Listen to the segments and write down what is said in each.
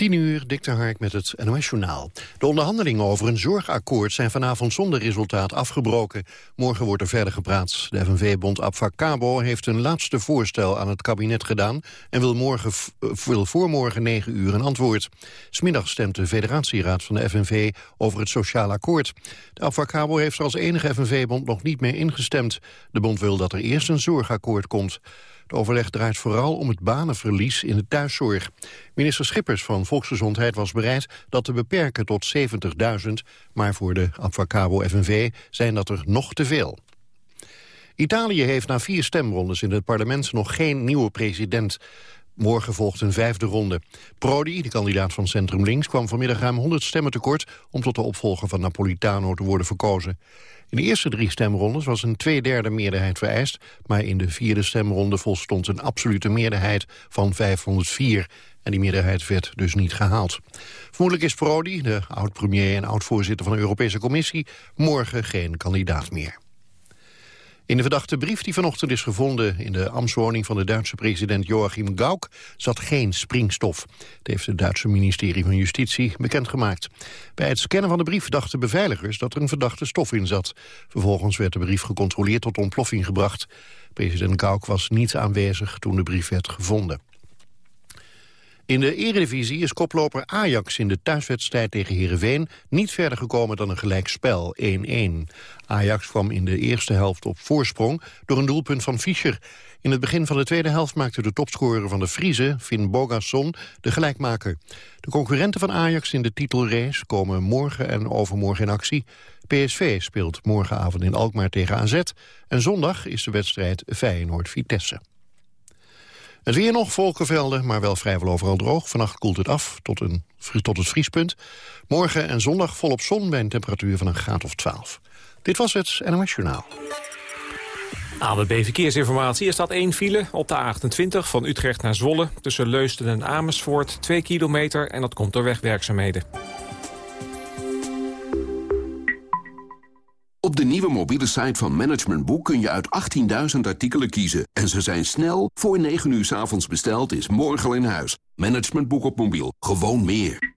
10 uur, Dikter Hark met het NOS-journaal. De onderhandelingen over een zorgakkoord zijn vanavond zonder resultaat afgebroken. Morgen wordt er verder gepraat. De FNV-bond Abfacabo heeft een laatste voorstel aan het kabinet gedaan... en wil, morgen, wil voor morgen 9 uur een antwoord. Smiddag stemt de federatieraad van de FNV over het sociaal akkoord. De Abfacabo heeft als enige FNV-bond nog niet mee ingestemd. De bond wil dat er eerst een zorgakkoord komt. Het overleg draait vooral om het banenverlies in de thuiszorg. Minister Schippers van Volksgezondheid was bereid dat te beperken tot 70.000, maar voor de Advocabo FNV zijn dat er nog te veel. Italië heeft na vier stemrondes in het parlement nog geen nieuwe president. Morgen volgt een vijfde ronde. Prodi, de kandidaat van Centrum Links, kwam vanmiddag ruim 100 stemmen tekort... om tot de opvolger van Napolitano te worden verkozen. In de eerste drie stemrondes was een tweederde meerderheid vereist... maar in de vierde stemronde volstond een absolute meerderheid van 504. En die meerderheid werd dus niet gehaald. Vermoedelijk is Prodi, de oud-premier en oud-voorzitter van de Europese Commissie... morgen geen kandidaat meer. In de verdachte brief die vanochtend is gevonden in de ambtswoning van de Duitse president Joachim Gauck zat geen springstof. Dat heeft het Duitse ministerie van Justitie bekendgemaakt. Bij het scannen van de brief dachten beveiligers dat er een verdachte stof in zat. Vervolgens werd de brief gecontroleerd tot ontploffing gebracht. President Gauck was niet aanwezig toen de brief werd gevonden. In de eredivisie is koploper Ajax in de thuiswedstrijd tegen Heerenveen... niet verder gekomen dan een gelijkspel, 1-1. Ajax kwam in de eerste helft op voorsprong door een doelpunt van Fischer. In het begin van de tweede helft maakte de topscorer van de Friese, Finn Bogasson, de gelijkmaker. De concurrenten van Ajax in de titelrace komen morgen en overmorgen in actie. PSV speelt morgenavond in Alkmaar tegen AZ... en zondag is de wedstrijd Feyenoord-Vitesse. Het weer nog, wolkenvelden, maar wel vrijwel overal droog. Vannacht koelt het af tot, een, tot het vriespunt. Morgen en zondag volop zon bij een temperatuur van een graad of 12. Dit was het NOS Journaal. ABB Verkeersinformatie. Er staat één file op de A28 van Utrecht naar Zwolle... tussen Leusden en Amersfoort, 2 kilometer... en dat komt door wegwerkzaamheden. Op de nieuwe mobiele site van Management Boek kun je uit 18.000 artikelen kiezen. En ze zijn snel, voor 9 uur s avonds besteld, is morgen in huis. Management Boek op mobiel, gewoon meer.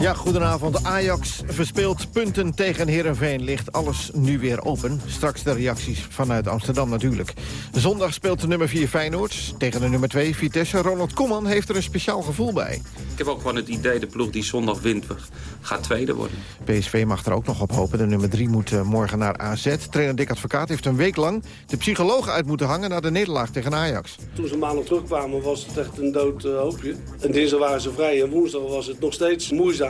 Ja, goedenavond. Ajax verspeelt punten tegen Herenveen. Ligt alles nu weer open. Straks de reacties vanuit Amsterdam natuurlijk. Zondag speelt de nummer 4 Feyenoord tegen de nummer 2 Vitesse. Ronald Koeman heeft er een speciaal gevoel bij. Ik heb ook gewoon het idee, de ploeg die zondag wint, gaat tweede worden. PSV mag er ook nog op hopen. De nummer 3 moet eh, morgen naar AZ. Trainer Dick Advocaat heeft een week lang de psychologen uit moeten hangen... na de nederlaag tegen Ajax. Toen ze maandag terugkwamen was het echt een dood hoopje. En dinsdag waren ze vrij en woensdag was het nog steeds moeizaam.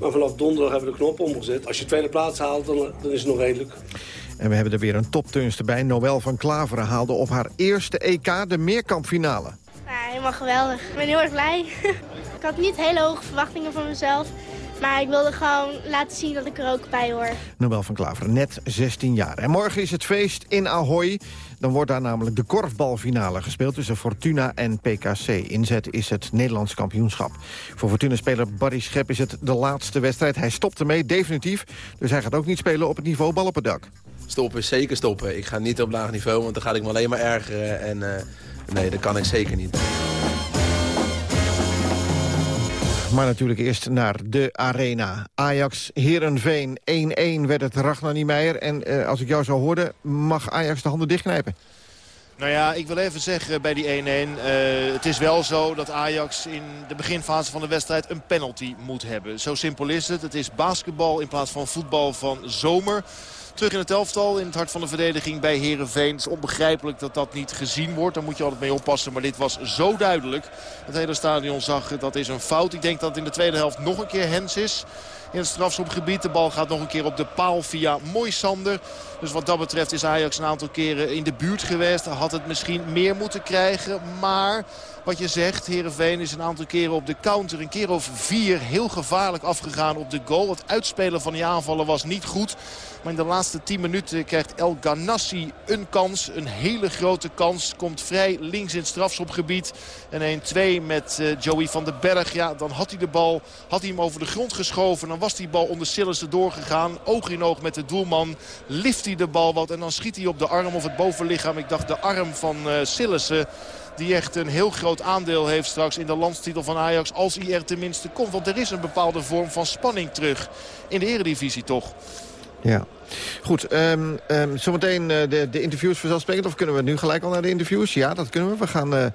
Maar vanaf donderdag hebben we de knop omgezet. Als je tweede plaats haalt, dan, dan is het nog redelijk. En we hebben er weer een topturnster bij. Noël van Klaveren haalde op haar eerste EK de meerkampfinale. Ja, helemaal geweldig. Ik ben heel erg blij. ik had niet hele hoge verwachtingen van mezelf. Maar ik wilde gewoon laten zien dat ik er ook bij hoor. Nobel van Klaveren, net 16 jaar. En morgen is het feest in Ahoy. Dan wordt daar namelijk de korfbalfinale gespeeld tussen Fortuna en PKC. Inzet is het Nederlands kampioenschap. Voor Fortuna-speler Barry Schep is het de laatste wedstrijd. Hij stopt ermee, definitief. Dus hij gaat ook niet spelen op het niveau bal op het dak. Stoppen, zeker stoppen. Ik ga niet op laag niveau, want dan ga ik me alleen maar ergeren. En uh, nee, dat kan ik zeker niet. Maar natuurlijk eerst naar de arena. Ajax Herenveen 1-1 werd het Ragnar Niemeyer. En uh, als ik jou zo hoorde, mag Ajax de handen dichtknijpen. Nou ja, ik wil even zeggen bij die 1-1. Uh, het is wel zo dat Ajax in de beginfase van de wedstrijd een penalty moet hebben. Zo simpel is het. Het is basketbal in plaats van voetbal van zomer. Terug in het elftal. In het hart van de verdediging bij Herenveen. Is onbegrijpelijk dat dat niet gezien wordt. Daar moet je altijd mee oppassen. Maar dit was zo duidelijk. Het hele stadion zag dat is een fout. Ik denk dat in de tweede helft nog een keer Hens is in het strafschopgebied. De bal gaat nog een keer op de paal via Moisander. Dus wat dat betreft is Ajax een aantal keren in de buurt geweest. Had het misschien meer moeten krijgen. Maar wat je zegt, Heerenveen is een aantal keren op de counter. Een keer of vier heel gevaarlijk afgegaan op de goal. Het uitspelen van die aanvallen was niet goed. Maar in de laatste 10 minuten krijgt El Ganassi een kans. Een hele grote kans. Komt vrij links in het strafschopgebied. En 1-2 met uh, Joey van den Berg. Ja, dan had hij de bal had hij hem over de grond geschoven. Dan was die bal onder Sillissen doorgegaan. Oog in oog met de doelman. Lift hij de bal wat. En dan schiet hij op de arm of het bovenlichaam. Ik dacht de arm van uh, Sillissen. Die echt een heel groot aandeel heeft straks in de landstitel van Ajax. Als hij er tenminste komt. Want er is een bepaalde vorm van spanning terug. In de eredivisie toch. Ja. Goed, um, um, zometeen uh, de, de interviews vanzelfsprekend. Of kunnen we nu gelijk al naar de interviews? Ja, dat kunnen we. We gaan uh,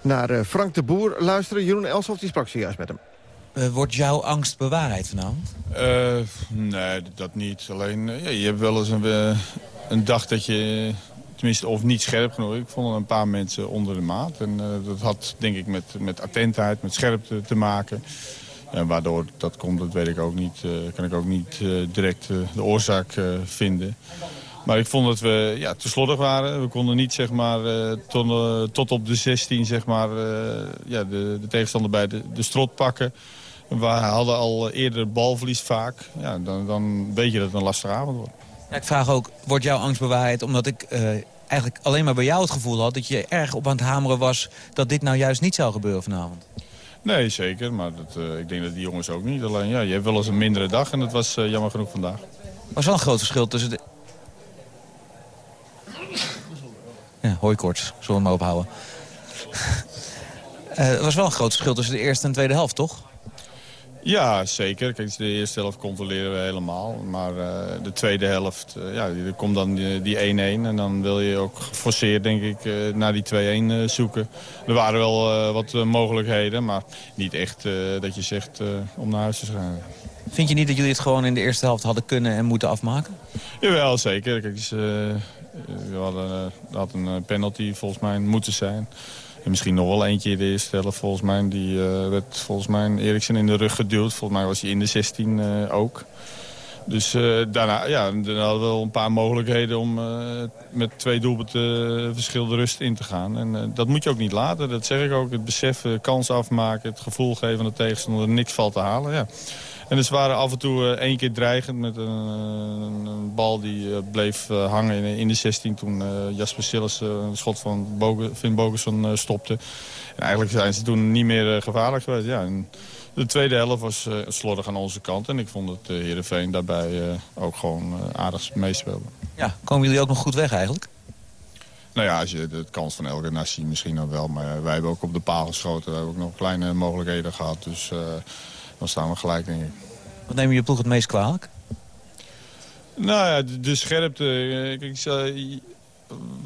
naar uh, Frank de Boer luisteren. Jeroen Elshoff die sprak zojuist met hem. wordt jouw angst bewaarheid vanavond? nee, dat niet. Alleen, ja, je hebt wel eens een, een dag dat je... Tenminste, of niet scherp genoeg. Ik vond een paar mensen onder de maat. En dat had, denk ik, met, met attentheid, met scherpte te maken. En waardoor dat komt, dat weet ik ook niet. Uh, kan ik ook niet direct de oorzaak vinden. Maar ik vond dat we ja, te slordig waren. We konden niet zeg maar, tot, tot, op de 16 zeg maar, ja, de, de, tegenstander bij de, de strot pakken. We hadden al eerder balverlies vaak. Ja, dan, dan weet je dat het een lastige avond wordt. Ja, ik vraag ook, wordt jouw angst bewaarheid omdat ik eigenlijk alleen maar bij jou het gevoel had... dat je erg op aan het hameren was dat dit nou juist niet zou gebeuren vanavond? Nee, zeker. Maar dat, uh, ik denk dat die jongens ook niet. Alleen, ja, je hebt wel eens een mindere dag en dat was uh, jammer genoeg vandaag. Er was wel een groot verschil tussen de... Ja, hooikoorts. Zullen we hem ophouden. uh, er was wel een groot verschil tussen de eerste en de tweede helft, toch? Ja, zeker. Kijk, de eerste helft controleren we helemaal. Maar uh, de tweede helft, uh, ja, er komt dan die 1-1. En dan wil je ook geforceerd, denk ik, uh, naar die 2-1 zoeken. Er waren wel wat mogelijkheden, maar niet echt dat je zegt om naar huis te gaan. Vind je niet dat jullie het gewoon in de eerste helft hadden kunnen en moeten afmaken? Jawel, zeker. Kijk, dus, we hadden, had een penalty volgens mij moeten zijn. En misschien nog wel eentje eerste helft volgens mij. Die uh, werd volgens mij Eriksen in de rug geduwd. Volgens mij was hij in de 16 uh, eh, ook. Dus uh, daarna ja, dan hadden we wel een paar mogelijkheden om met twee doelpunten de rust in te gaan. En dat moet je ook niet laten. Dat zeg ik ook. Het beseffen, kans afmaken, het gevoel geven aan de tegenstander er niks valt te halen. Ja. En dus waren af en toe uh, één keer dreigend met een, een bal die uh, bleef uh, hangen in, in, de 16 toen Jasper Sillis een schot van Bogen, Finn Bogerson stopte. En eigenlijk zijn ze toen niet meer gevaarlijk geweest. Ja, en de tweede helft was slordig aan onze kant en ik vond dat Heerenveen daarbij ook gewoon aardig meespeelde. Ja, komen jullie ook nog goed weg eigenlijk? Nou ja, als je de kans van elke natie misschien nog wel. Maar wij hebben ook op de paal geschoten. We hebben ook nog kleine mogelijkheden gehad. Dus dan staan we gelijk, denk ik. Wat neem je ploeg het meest kwalijk? Nou ja, de, de scherpte. Kijk, ik,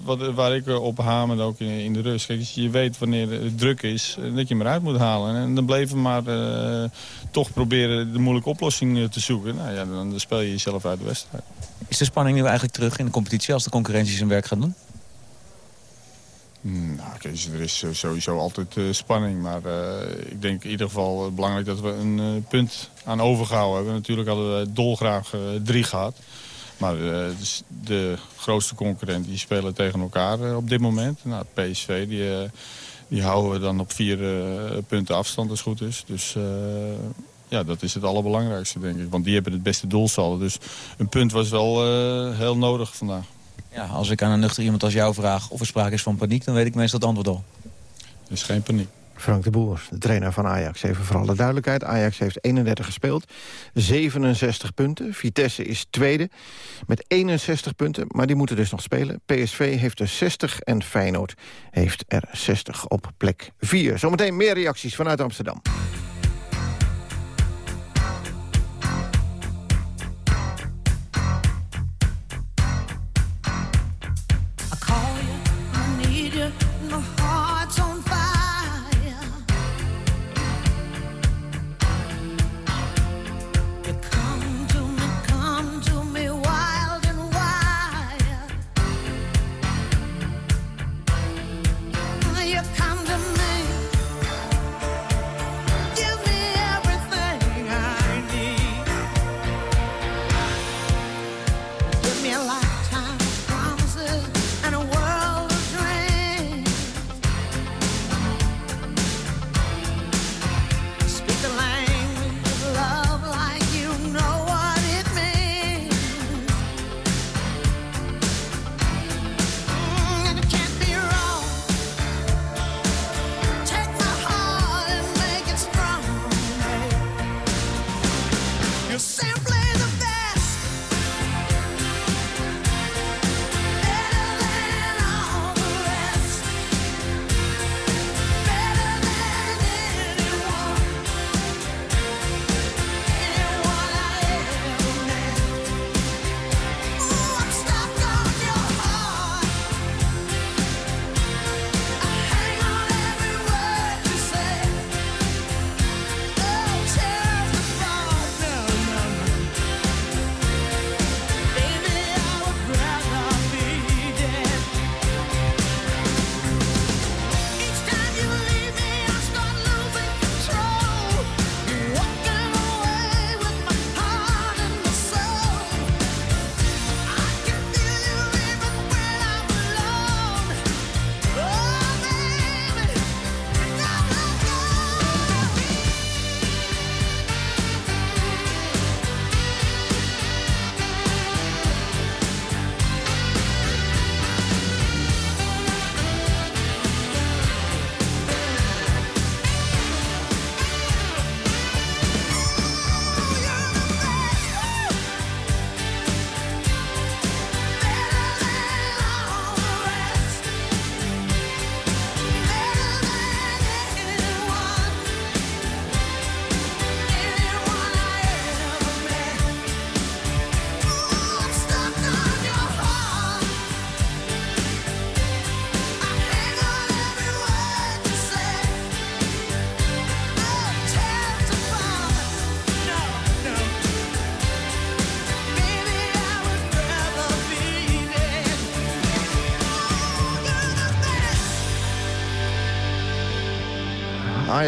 wat, waar ik op hamer ook in, in, de rust. Kijk, je weet wanneer het druk is, eh, dat je hem eruit moet halen. En dan bleven we maar uh, toch proberen de moeilijke oplossing eh, te zoeken. Nou ja, dan, dan speel je jezelf uit de wedstrijd. Is de spanning nu eigenlijk terug in de competitie als de concurrentie zijn werk gaat doen? Nou, er is sowieso altijd uh, spanning. Maar uh, ik denk in ieder geval belangrijk dat we een punt aan overgehouden hebben. Natuurlijk hadden we dolgraag drie gehad. Maar dus de grootste concurrent die spelen tegen elkaar op dit moment. Nou, PSV die, die houden we dan op vier punten afstand als het goed is. Dus ja, dat is het allerbelangrijkste denk ik. Want die hebben het beste doelsaldo. Dus een punt was wel heel nodig vandaag. Ja, als ik aan een nuchter iemand als jou vraag of er sprake is van paniek... dan weet ik meestal het antwoord al. Er is geen paniek. Frank de Boer, de trainer van Ajax. Even voor alle duidelijkheid. Ajax heeft 31 gespeeld, 67 punten. Vitesse is tweede met 61 punten, maar die moeten dus nog spelen. PSV heeft er 60 en Feyenoord heeft er 60 op plek 4. Zometeen meer reacties vanuit Amsterdam.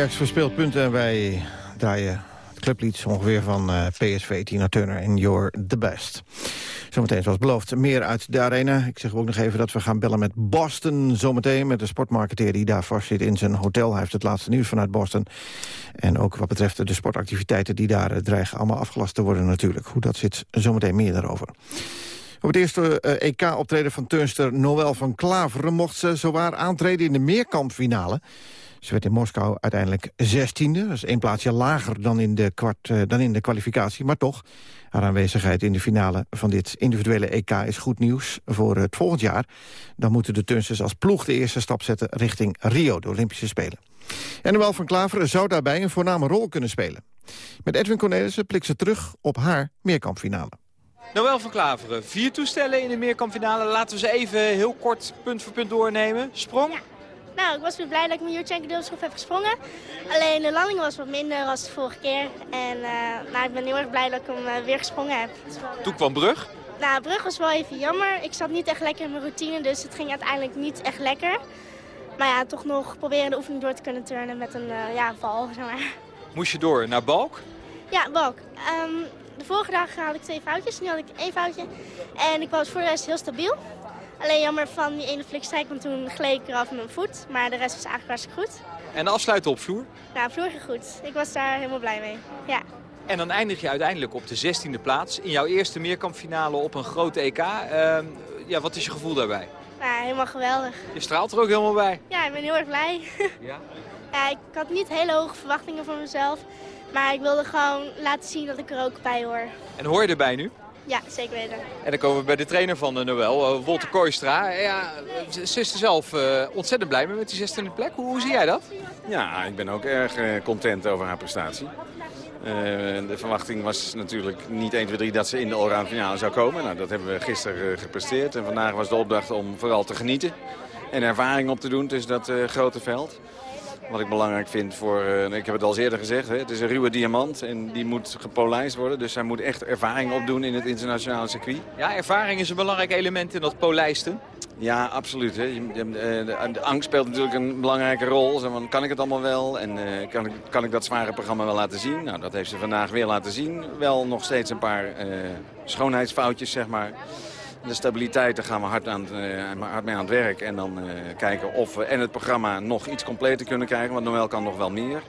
Ajax punten en wij draaien het clublied ongeveer van uh, PSV, Tina Turner en You're the Best. Zometeen, zoals beloofd, meer uit de arena. Ik zeg ook nog even dat we gaan bellen met Boston zometeen... met de sportmarketeer die daar vast zit in zijn hotel. Hij heeft het laatste nieuws vanuit Boston. En ook wat betreft de sportactiviteiten die daar eh, dreigen... allemaal afgelast te worden natuurlijk. Hoe dat zit, zometeen meer daarover. Op het eerste uh, EK-optreden van turnster Noël van Klaveren... mocht ze zowaar aantreden in de meerkampfinale... Ze werd in Moskou uiteindelijk zestiende. Dat is één plaatsje lager dan in, de kwart, uh, dan in de kwalificatie. Maar toch, haar aanwezigheid in de finale van dit individuele EK is goed nieuws voor het volgend jaar. Dan moeten de turnsters als ploeg de eerste stap zetten richting Rio, de Olympische Spelen. En Noël van Klaveren zou daarbij een voorname rol kunnen spelen. Met Edwin Cornelissen blikt ze terug op haar meerkampfinale. Noël van Klaveren, vier toestellen in de meerkampfinale. Laten we ze even heel kort punt voor punt doornemen. Sprong? Nou, ik was weer blij dat ik mijn Jurchenko deelschroef heb gesprongen. Alleen de landing was wat minder als de vorige keer. En uh, nou, ik ben heel erg blij dat ik hem uh, weer gesprongen heb. Toen kwam Brug? Nou, Brug was wel even jammer. Ik zat niet echt lekker in mijn routine, dus het ging uiteindelijk niet echt lekker. Maar ja, toch nog proberen de oefening door te kunnen turnen met een uh, ja, val, zeg maar. Moest je door naar Balk? Ja, Balk. Um, de vorige dag had ik twee foutjes, nu had ik één foutje. En ik was voor de rest heel stabiel. Alleen jammer van die ene flikstrijk, want toen gleed ik eraf met mijn voet. Maar de rest was eigenlijk hartstikke goed. En afsluiten op vloer? Nou, vloer ging goed. Ik was daar helemaal blij mee. Ja. En dan eindig je uiteindelijk op de 16e plaats. In jouw eerste meerkampfinale op een grote EK. Uh, ja, wat is je gevoel daarbij? Nou, helemaal geweldig. Je straalt er ook helemaal bij. Ja, ik ben heel erg blij. Ja? ja, ik had niet hele hoge verwachtingen van mezelf. Maar ik wilde gewoon laten zien dat ik er ook bij hoor. En hoor je erbij nu? Ja, zeker weten. En dan komen we bij de trainer van de Noël, uh, Wolter Kooistra. Ja, ze is er zelf uh, ontzettend blij mee met die 16e plek. Hoe, hoe, zie jij dat? Ja, ik ben ook erg uh, content over haar prestatie. de verwachting was natuurlijk niet 1, 2, 3 dat ze in de allround finale zou komen. Nou, dat hebben we gisteren gepresteerd. En vandaag was de opdracht om vooral te genieten. En ervaring op te doen tussen dat grote veld. Wat ik belangrijk vind voor, uh, ik heb het al eerder gezegd, hè, het is een ruwe diamant en die moet gepolijst worden. Dus zij moet echt ervaring opdoen in het internationale circuit. Ja, ervaring is een belangrijk element in dat polijsten. Ja, absoluut. Hè. De, de, angst speelt natuurlijk een belangrijke rol. Van, kan ik het allemaal wel en uh, kan, ik, kan ik dat zware programma wel laten zien? Nou, dat heeft ze vandaag weer laten zien. Wel nog steeds een paar uh, schoonheidsfoutjes, zeg maar. De stabiliteit, daar gaan we hard, aan, uh, hard mee aan het werk. En dan uh, kijken of we en het programma nog iets completer kunnen krijgen. Want Noël kan nog wel meer.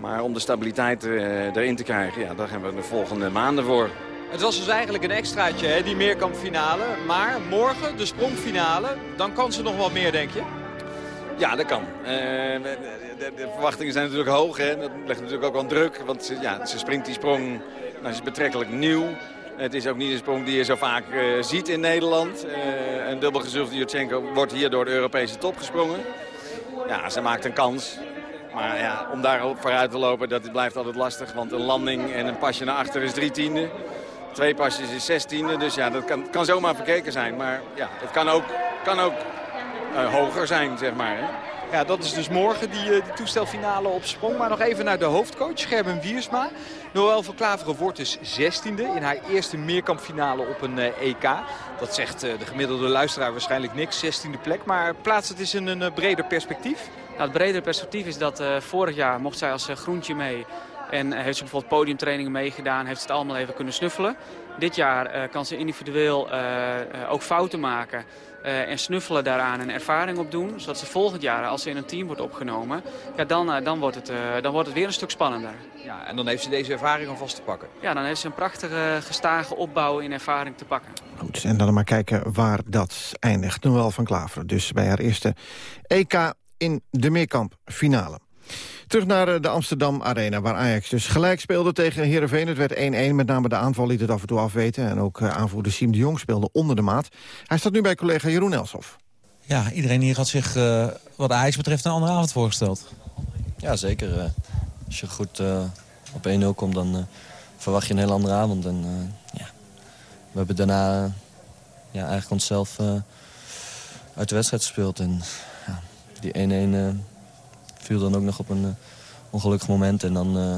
Maar om de stabiliteit uh, erin te krijgen, ja, daar hebben we de volgende maanden voor. Het was dus eigenlijk een extraatje, hè, die meerkampfinale. Maar morgen, de sprongfinale, dan kan ze nog wel meer, denk je? Ja, dat kan. De, de, de, verwachtingen zijn natuurlijk hoog. Hè. Dat legt natuurlijk ook wel druk. Want ze, ja, ze springt die sprong, nou, is betrekkelijk nieuw. Het is ook niet een sprong die je zo vaak uh, ziet in Nederland. Uh, een dubbelgezulfde Jutchenko wordt hier door de Europese top gesprongen. Ja, ze maakt een kans. Maar ja, om daarop vooruit te lopen, dat blijft altijd lastig. Want een landing en een pasje naar achter is drie tiende. Twee pasjes is zestiende. Dus ja, dat kan, kan zomaar verkeken zijn. Maar ja, het kan ook, kan ook uh, hoger zijn, zeg maar. Hè. Ja, dat is dus morgen die, die toestelfinale op sprong. Maar nog even naar de hoofdcoach, Gerben Wiersma. Noël van Klaveren wordt dus 16e in haar eerste meerkampfinale op een uh, EK. Dat zegt uh, de gemiddelde luisteraar waarschijnlijk niks, 16e plek. Maar plaats het eens in een breder perspectief. Nou, het bredere perspectief is dat vorig jaar mocht zij als groentje mee... En heeft ze bijvoorbeeld podiumtrainingen meegedaan, heeft ze het allemaal even kunnen snuffelen. Dit jaar kan ze individueel ook fouten maken. Uh, en snuffelen daaraan en ervaring op doen. Zodat ze volgend jaar, als ze in een team wordt opgenomen, ja, dan, uh, dan, wordt het, uh, dan wordt het weer een stuk spannender. Ja, en dan heeft ze deze ervaring alvast te pakken. Ja, dan heeft ze een prachtige gestage opbouw in ervaring te pakken. Goed, en dan maar kijken waar dat eindigt. Noël van Klaveren, dus bij haar eerste EK in de meerkamp finale. Terug naar de Amsterdam Arena, waar Ajax dus gelijk speelde tegen Heerenveen. Het werd 1-1, met name de aanval liet het af en toe afweten. En ook aanvoerder Siem de Jong speelde onder de maat. Hij staat nu bij collega Jeroen Elshoff. Ja, iedereen hier had zich uh, wat Ajax betreft een andere avond voorgesteld. Ja, zeker. Uh, als je goed uh, op 1-0 komt, dan verwacht je een hele andere avond. En, ja. We hebben daarna ja, eigenlijk onszelf uit de wedstrijd gespeeld. En ja, die 1-1 viel dan ook nog op een uh, ongelukkig moment. En dan uh,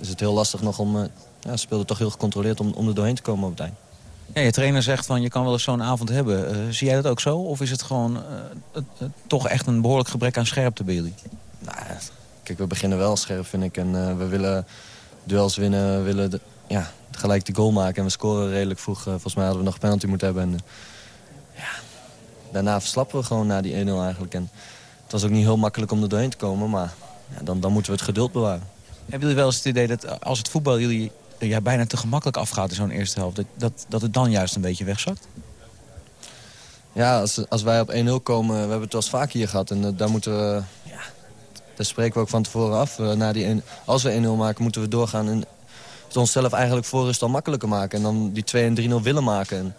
is het heel lastig nog om... Uh, ja, ze speelden toch heel gecontroleerd om, om er doorheen te komen op het eind. Ja, je trainer zegt van je kan wel eens zo'n avond hebben. zie jij dat ook zo? Of is het gewoon toch echt een behoorlijk gebrek aan scherpte bij jullie? Nou, kijk, we beginnen wel scherp, vind ik. En we willen duels winnen, we willen de, ja, gelijk de goal maken. En we scoren redelijk vroeg. volgens mij hadden we nog een penalty moeten hebben. En, ja, daarna verslappen we gewoon na die 1-0 eigenlijk. En het was ook niet heel makkelijk om er doorheen te komen, maar ja, dan, dan moeten we het geduld bewaren. Hebben jullie wel eens het idee dat als het voetbal jullie ja, bijna te gemakkelijk afgaat in zo'n eerste helft... Dat, dat, dat het dan juist een beetje wegzakt? Ja, als, als wij op 1-0 komen, we hebben het wel eens vaak hier gehad. En uh, daar moeten we, ja, daar spreken we ook van tevoren af. Uh, na die 1, als we 1-0 maken, moeten we doorgaan en het onszelf eigenlijk voor rust al makkelijker maken. En dan die 2 en 3-0 willen maken. En,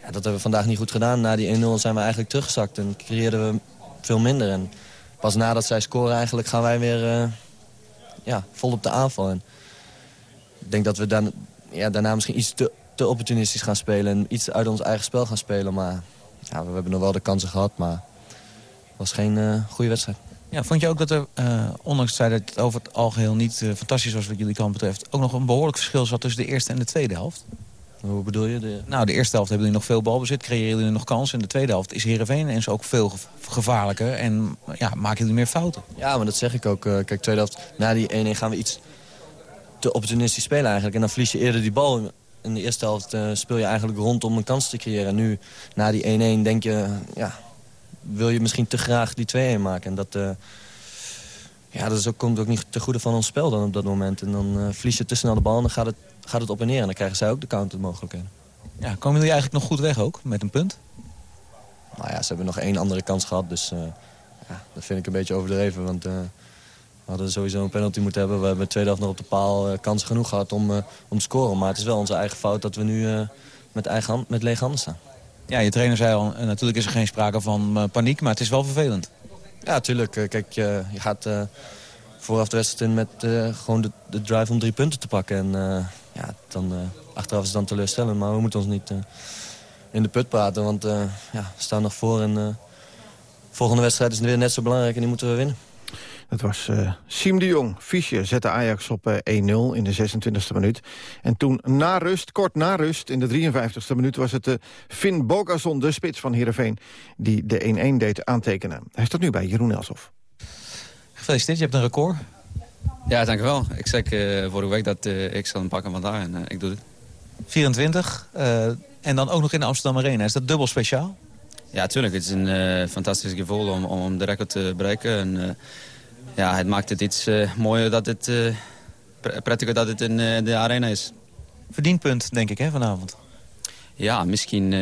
ja, dat hebben we vandaag niet goed gedaan. Na die 1-0 zijn we eigenlijk teruggezakt en creëerden we veel minder. En pas nadat zij scoren eigenlijk gaan wij weer uh, ja, vol op de aanval. En ik denk dat we dan, ja, daarna misschien iets te, te opportunistisch gaan spelen... en iets uit ons eigen spel gaan spelen. Maar ja, we hebben nog wel de kansen gehad, maar het was geen uh, goede wedstrijd. Ja, vond je ook dat er, uh, ondanks dat het over het algeheel niet fantastisch was wat jullie kant betreft... ook nog een behoorlijk verschil zat tussen de eerste en de tweede helft? Hoe bedoel je? De... Nou, de eerste helft hebben jullie nog veel balbezit, creëren jullie nog kansen. En de tweede helft is Heerenveen en is ook veel gevaarlijker en ja, maken jullie meer fouten. Ja, maar dat zeg ik ook. kijk, tweede helft, na die 1-1 gaan we iets te opportunistisch spelen eigenlijk. En dan verlies je eerder die bal. In de eerste helft uh, speel je eigenlijk rond om een kans te creëren. En nu, na die 1-1, denk je... Ja, wil je misschien te graag die 2-1 maken. En dat, uh, ja, dat is ook, komt ook niet te goede van ons spel dan op dat moment. En dan uh, verlies je te snel de bal en dan gaat het, gaat het op en neer. En dan krijgen zij ook de countermogelijkheden. Ja, komen jullie eigenlijk nog goed weg ook, met een punt? Nou ja, ze hebben nog één andere kans gehad. Dus ja, dat vind ik een beetje overdreven. Want we hadden sowieso een penalty moeten hebben. We hebben de tweede helft nog op de paal kansen genoeg gehad om, om te scoren. Maar het is wel onze eigen fout dat we nu met, eigen hand, met lege handen staan. Ja, je trainer zei al, natuurlijk is er geen sprake van paniek, maar het is wel vervelend. Ja, tuurlijk. kijk, je gaat vooraf de wedstrijd in met gewoon de, de, drive om drie punten te pakken. En ja, dan, achteraf is het dan teleurstellend, maar we moeten ons niet in de put praten. Want ja, we staan nog voor en de volgende wedstrijd is weer net zo belangrijk en die moeten we winnen. Het was uh, Siem de Jong. Fischer zette Ajax op uh, eh, 1-0 in de 26e minuut. En toen na rust, kort na rust, in de 53e minuut... was het uh, Finn Bogason, de spits van Heerenveen... die de 1-1 deed aantekenen. Hij staat nu bij Jeroen Elsof. Gefeliciteerd, je hebt een record. Ja, dankjewel. Ik zeg vorige week dat ik zal hem pakken vandaag en ik doe het. 24, en dan ook nog in de Amsterdam Arena. Is dat dubbel speciaal? Ja, tuurlijk. Het is een fantastisch gevoel om, om de record te bereiken. En, ja, het maakt het iets uh, mooier dat het, uh, prettiger dat het in uh, de arena is. Verdiend punt, denk ik, hè, vanavond. Ja, misschien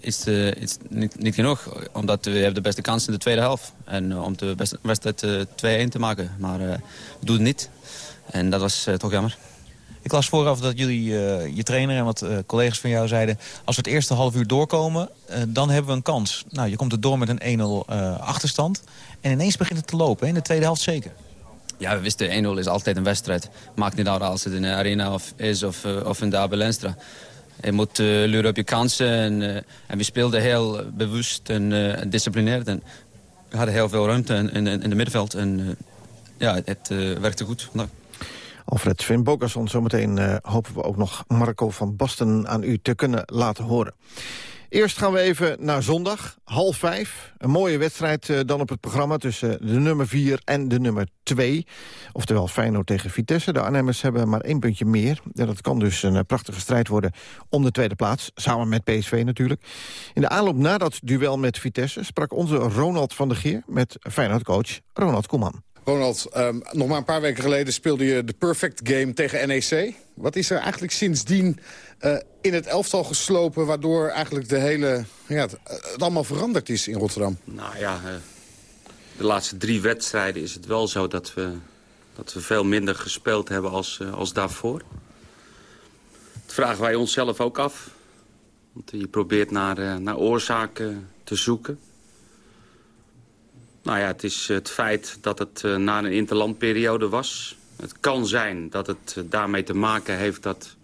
is het niet, niet, genoeg. Omdat we hebben de beste kans in de tweede helft. En om de wedstrijd 2-1 te maken. Maar we doen het niet. En dat was toch jammer. Ik vooraf dat jullie, uh, je trainer en wat uh, collega's van jou zeiden... als we het eerste half uur doorkomen, uh, dan hebben we een kans. Nou, je komt er door met een 1-0 achterstand. En ineens begint het te lopen, in de tweede helft zeker. Ja, we wisten 1-0 is altijd een wedstrijd. Maakt niet uit als het in de arena of is of, of in de Lenstra. Je moet luren op je kansen. En, en we speelden heel bewust en gedisciplineerd. En we hadden heel veel ruimte in, in, in het middenveld. En ja, het werkte goed vandaag. Alfred Finn Bogason. Zometeen uh, hopen we ook nog Marco van Basten aan u te kunnen laten horen. Eerst gaan we even naar zondag, half vijf. Een mooie wedstrijd uh, dan op het programma tussen de nummer vier en de nummer twee. Oftewel Feyenoord tegen Vitesse. De Arnhemmers hebben maar één puntje meer. Ja, dat kan dus een prachtige strijd worden om de tweede plaats. Samen met PSV natuurlijk. In de aanloop na dat duel met Vitesse sprak onze Ronald van der Geer... met Feyenoord-coach Ronald Koeman. Ronald, um, nog maar een paar weken geleden speelde je de perfect game tegen NEC. Wat is er eigenlijk sindsdien uh, in het elftal geslopen... waardoor eigenlijk de hele, ja, het, allemaal veranderd is in Rotterdam? Nou ja, uh, de laatste drie wedstrijden is het wel zo dat we, dat we veel minder gespeeld hebben als, uh, als daarvoor. Dat vragen wij onszelf ook af. Want je probeert naar, naar oorzaken te zoeken. Nou ja, het is het feit dat het uh, na een interlandperiode was. Het kan zijn dat het uh, daarmee te maken heeft dat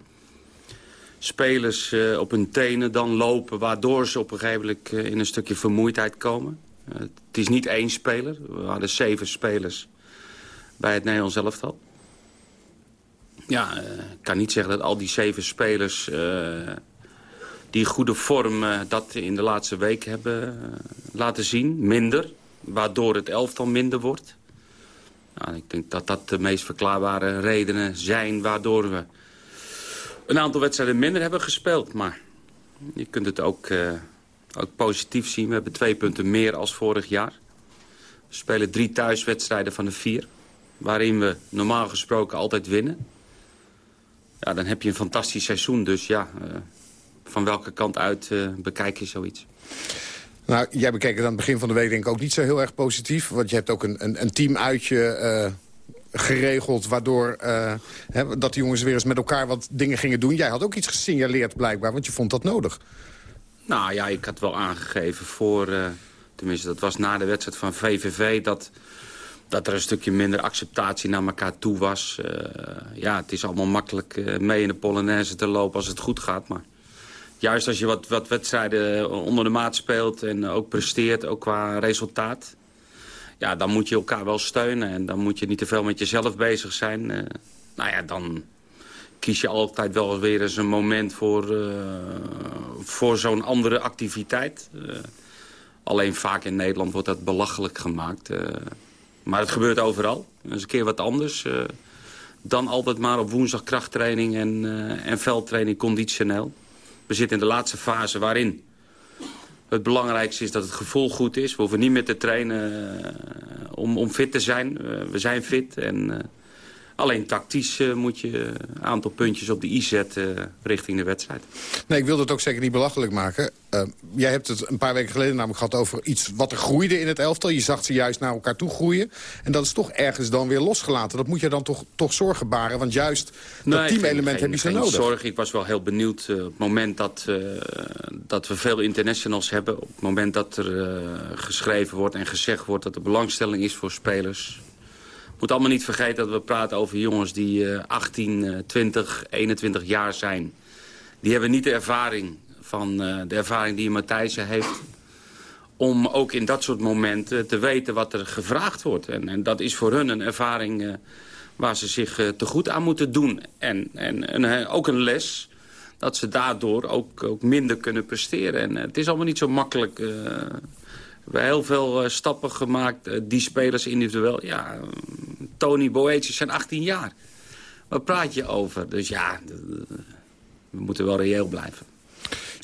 spelers uh, op hun tenen dan lopen... waardoor ze op een gegeven moment in een stukje vermoeidheid komen. het is niet één speler. We hadden zeven spelers bij het Nederlands elftal. Ja, ik kan niet zeggen dat al die zeven spelers die goede vorm dat in de laatste week hebben laten zien. Minder waardoor het elftal minder wordt. Ik denk dat dat de meest verklaarbare redenen zijn... waardoor we een aantal wedstrijden minder hebben gespeeld. Maar je kunt het ook, uh, ook positief zien. We hebben twee punten meer als vorig jaar. We spelen drie thuiswedstrijden van de vier. Waarin we normaal gesproken altijd winnen. Ja, dan heb je een fantastisch seizoen. Dus ja, uh, van welke kant uit uh, bekijk je zoiets? Nou, jij bekijkt het aan het begin van de week denk ik ook niet zo heel erg positief. Want je hebt ook een, een, een teamuitje uh, geregeld... waardoor uh, hè, dat die jongens weer eens met elkaar wat dingen gingen doen. Jij had ook iets gesignaleerd blijkbaar, want je vond dat nodig. Nou ja, ik had wel aangegeven voor... Uh, tenminste, dat was na de wedstrijd van VVV... dat, dat er een stukje minder acceptatie naar elkaar toe was. Ja, het is allemaal makkelijk mee in de Polonaise te lopen als het goed gaat, maar juist als je wat, wat wedstrijden onder de maat speelt en ook presteert, ook qua resultaat... ja, dan moet je elkaar wel steunen en dan moet je niet te veel met jezelf bezig zijn. Uh, nou ja, dan kies je altijd wel weer eens een moment voor, uh, voor zo'n andere activiteit. Alleen vaak in Nederland wordt dat belachelijk gemaakt. maar het gebeurt overal. Dat is een keer wat anders dan altijd maar op woensdag krachttraining en, en veldtraining conditioneel. We zitten in de laatste fase waarin het belangrijkste is dat het gevoel goed is. We hoeven niet meer te trainen uh, om, om fit te zijn. Uh, we zijn fit en uh, alleen tactisch moet je een aantal puntjes op de i zetten richting de wedstrijd. Nee, ik wil dat ook zeker niet belachelijk maken. jij hebt het een paar weken geleden namelijk gehad over iets wat er groeide in het elftal. Je zag ze juist naar elkaar toe groeien. En dat is toch ergens dan weer losgelaten. Dat moet je dan toch, toch zorgen baren. Want juist dat nee, teamelement heb je zo nodig. zorg. Ik was wel heel benieuwd op het moment dat, dat we veel internationals hebben. Op het moment dat er geschreven wordt en gezegd wordt dat er belangstelling is voor spelers moet allemaal niet vergeten dat we praten over jongens die uh, 18, 20, 21 jaar zijn. Die hebben niet de ervaring van uh, de ervaring die Matthijsen heeft... om ook in dat soort momenten te weten wat er gevraagd wordt. En, en dat is voor hun een ervaring uh, waar ze zich uh, te goed aan moeten doen. En, en, en ook een les dat ze daardoor ook, ook minder kunnen presteren. En het is allemaal niet zo makkelijk... We hebben heel veel uh, stappen gemaakt, uh, die spelers individueel. Ja, Tony Boetius zijn 18 jaar. Waar praat je over? Dus ja, we moeten wel reëel blijven.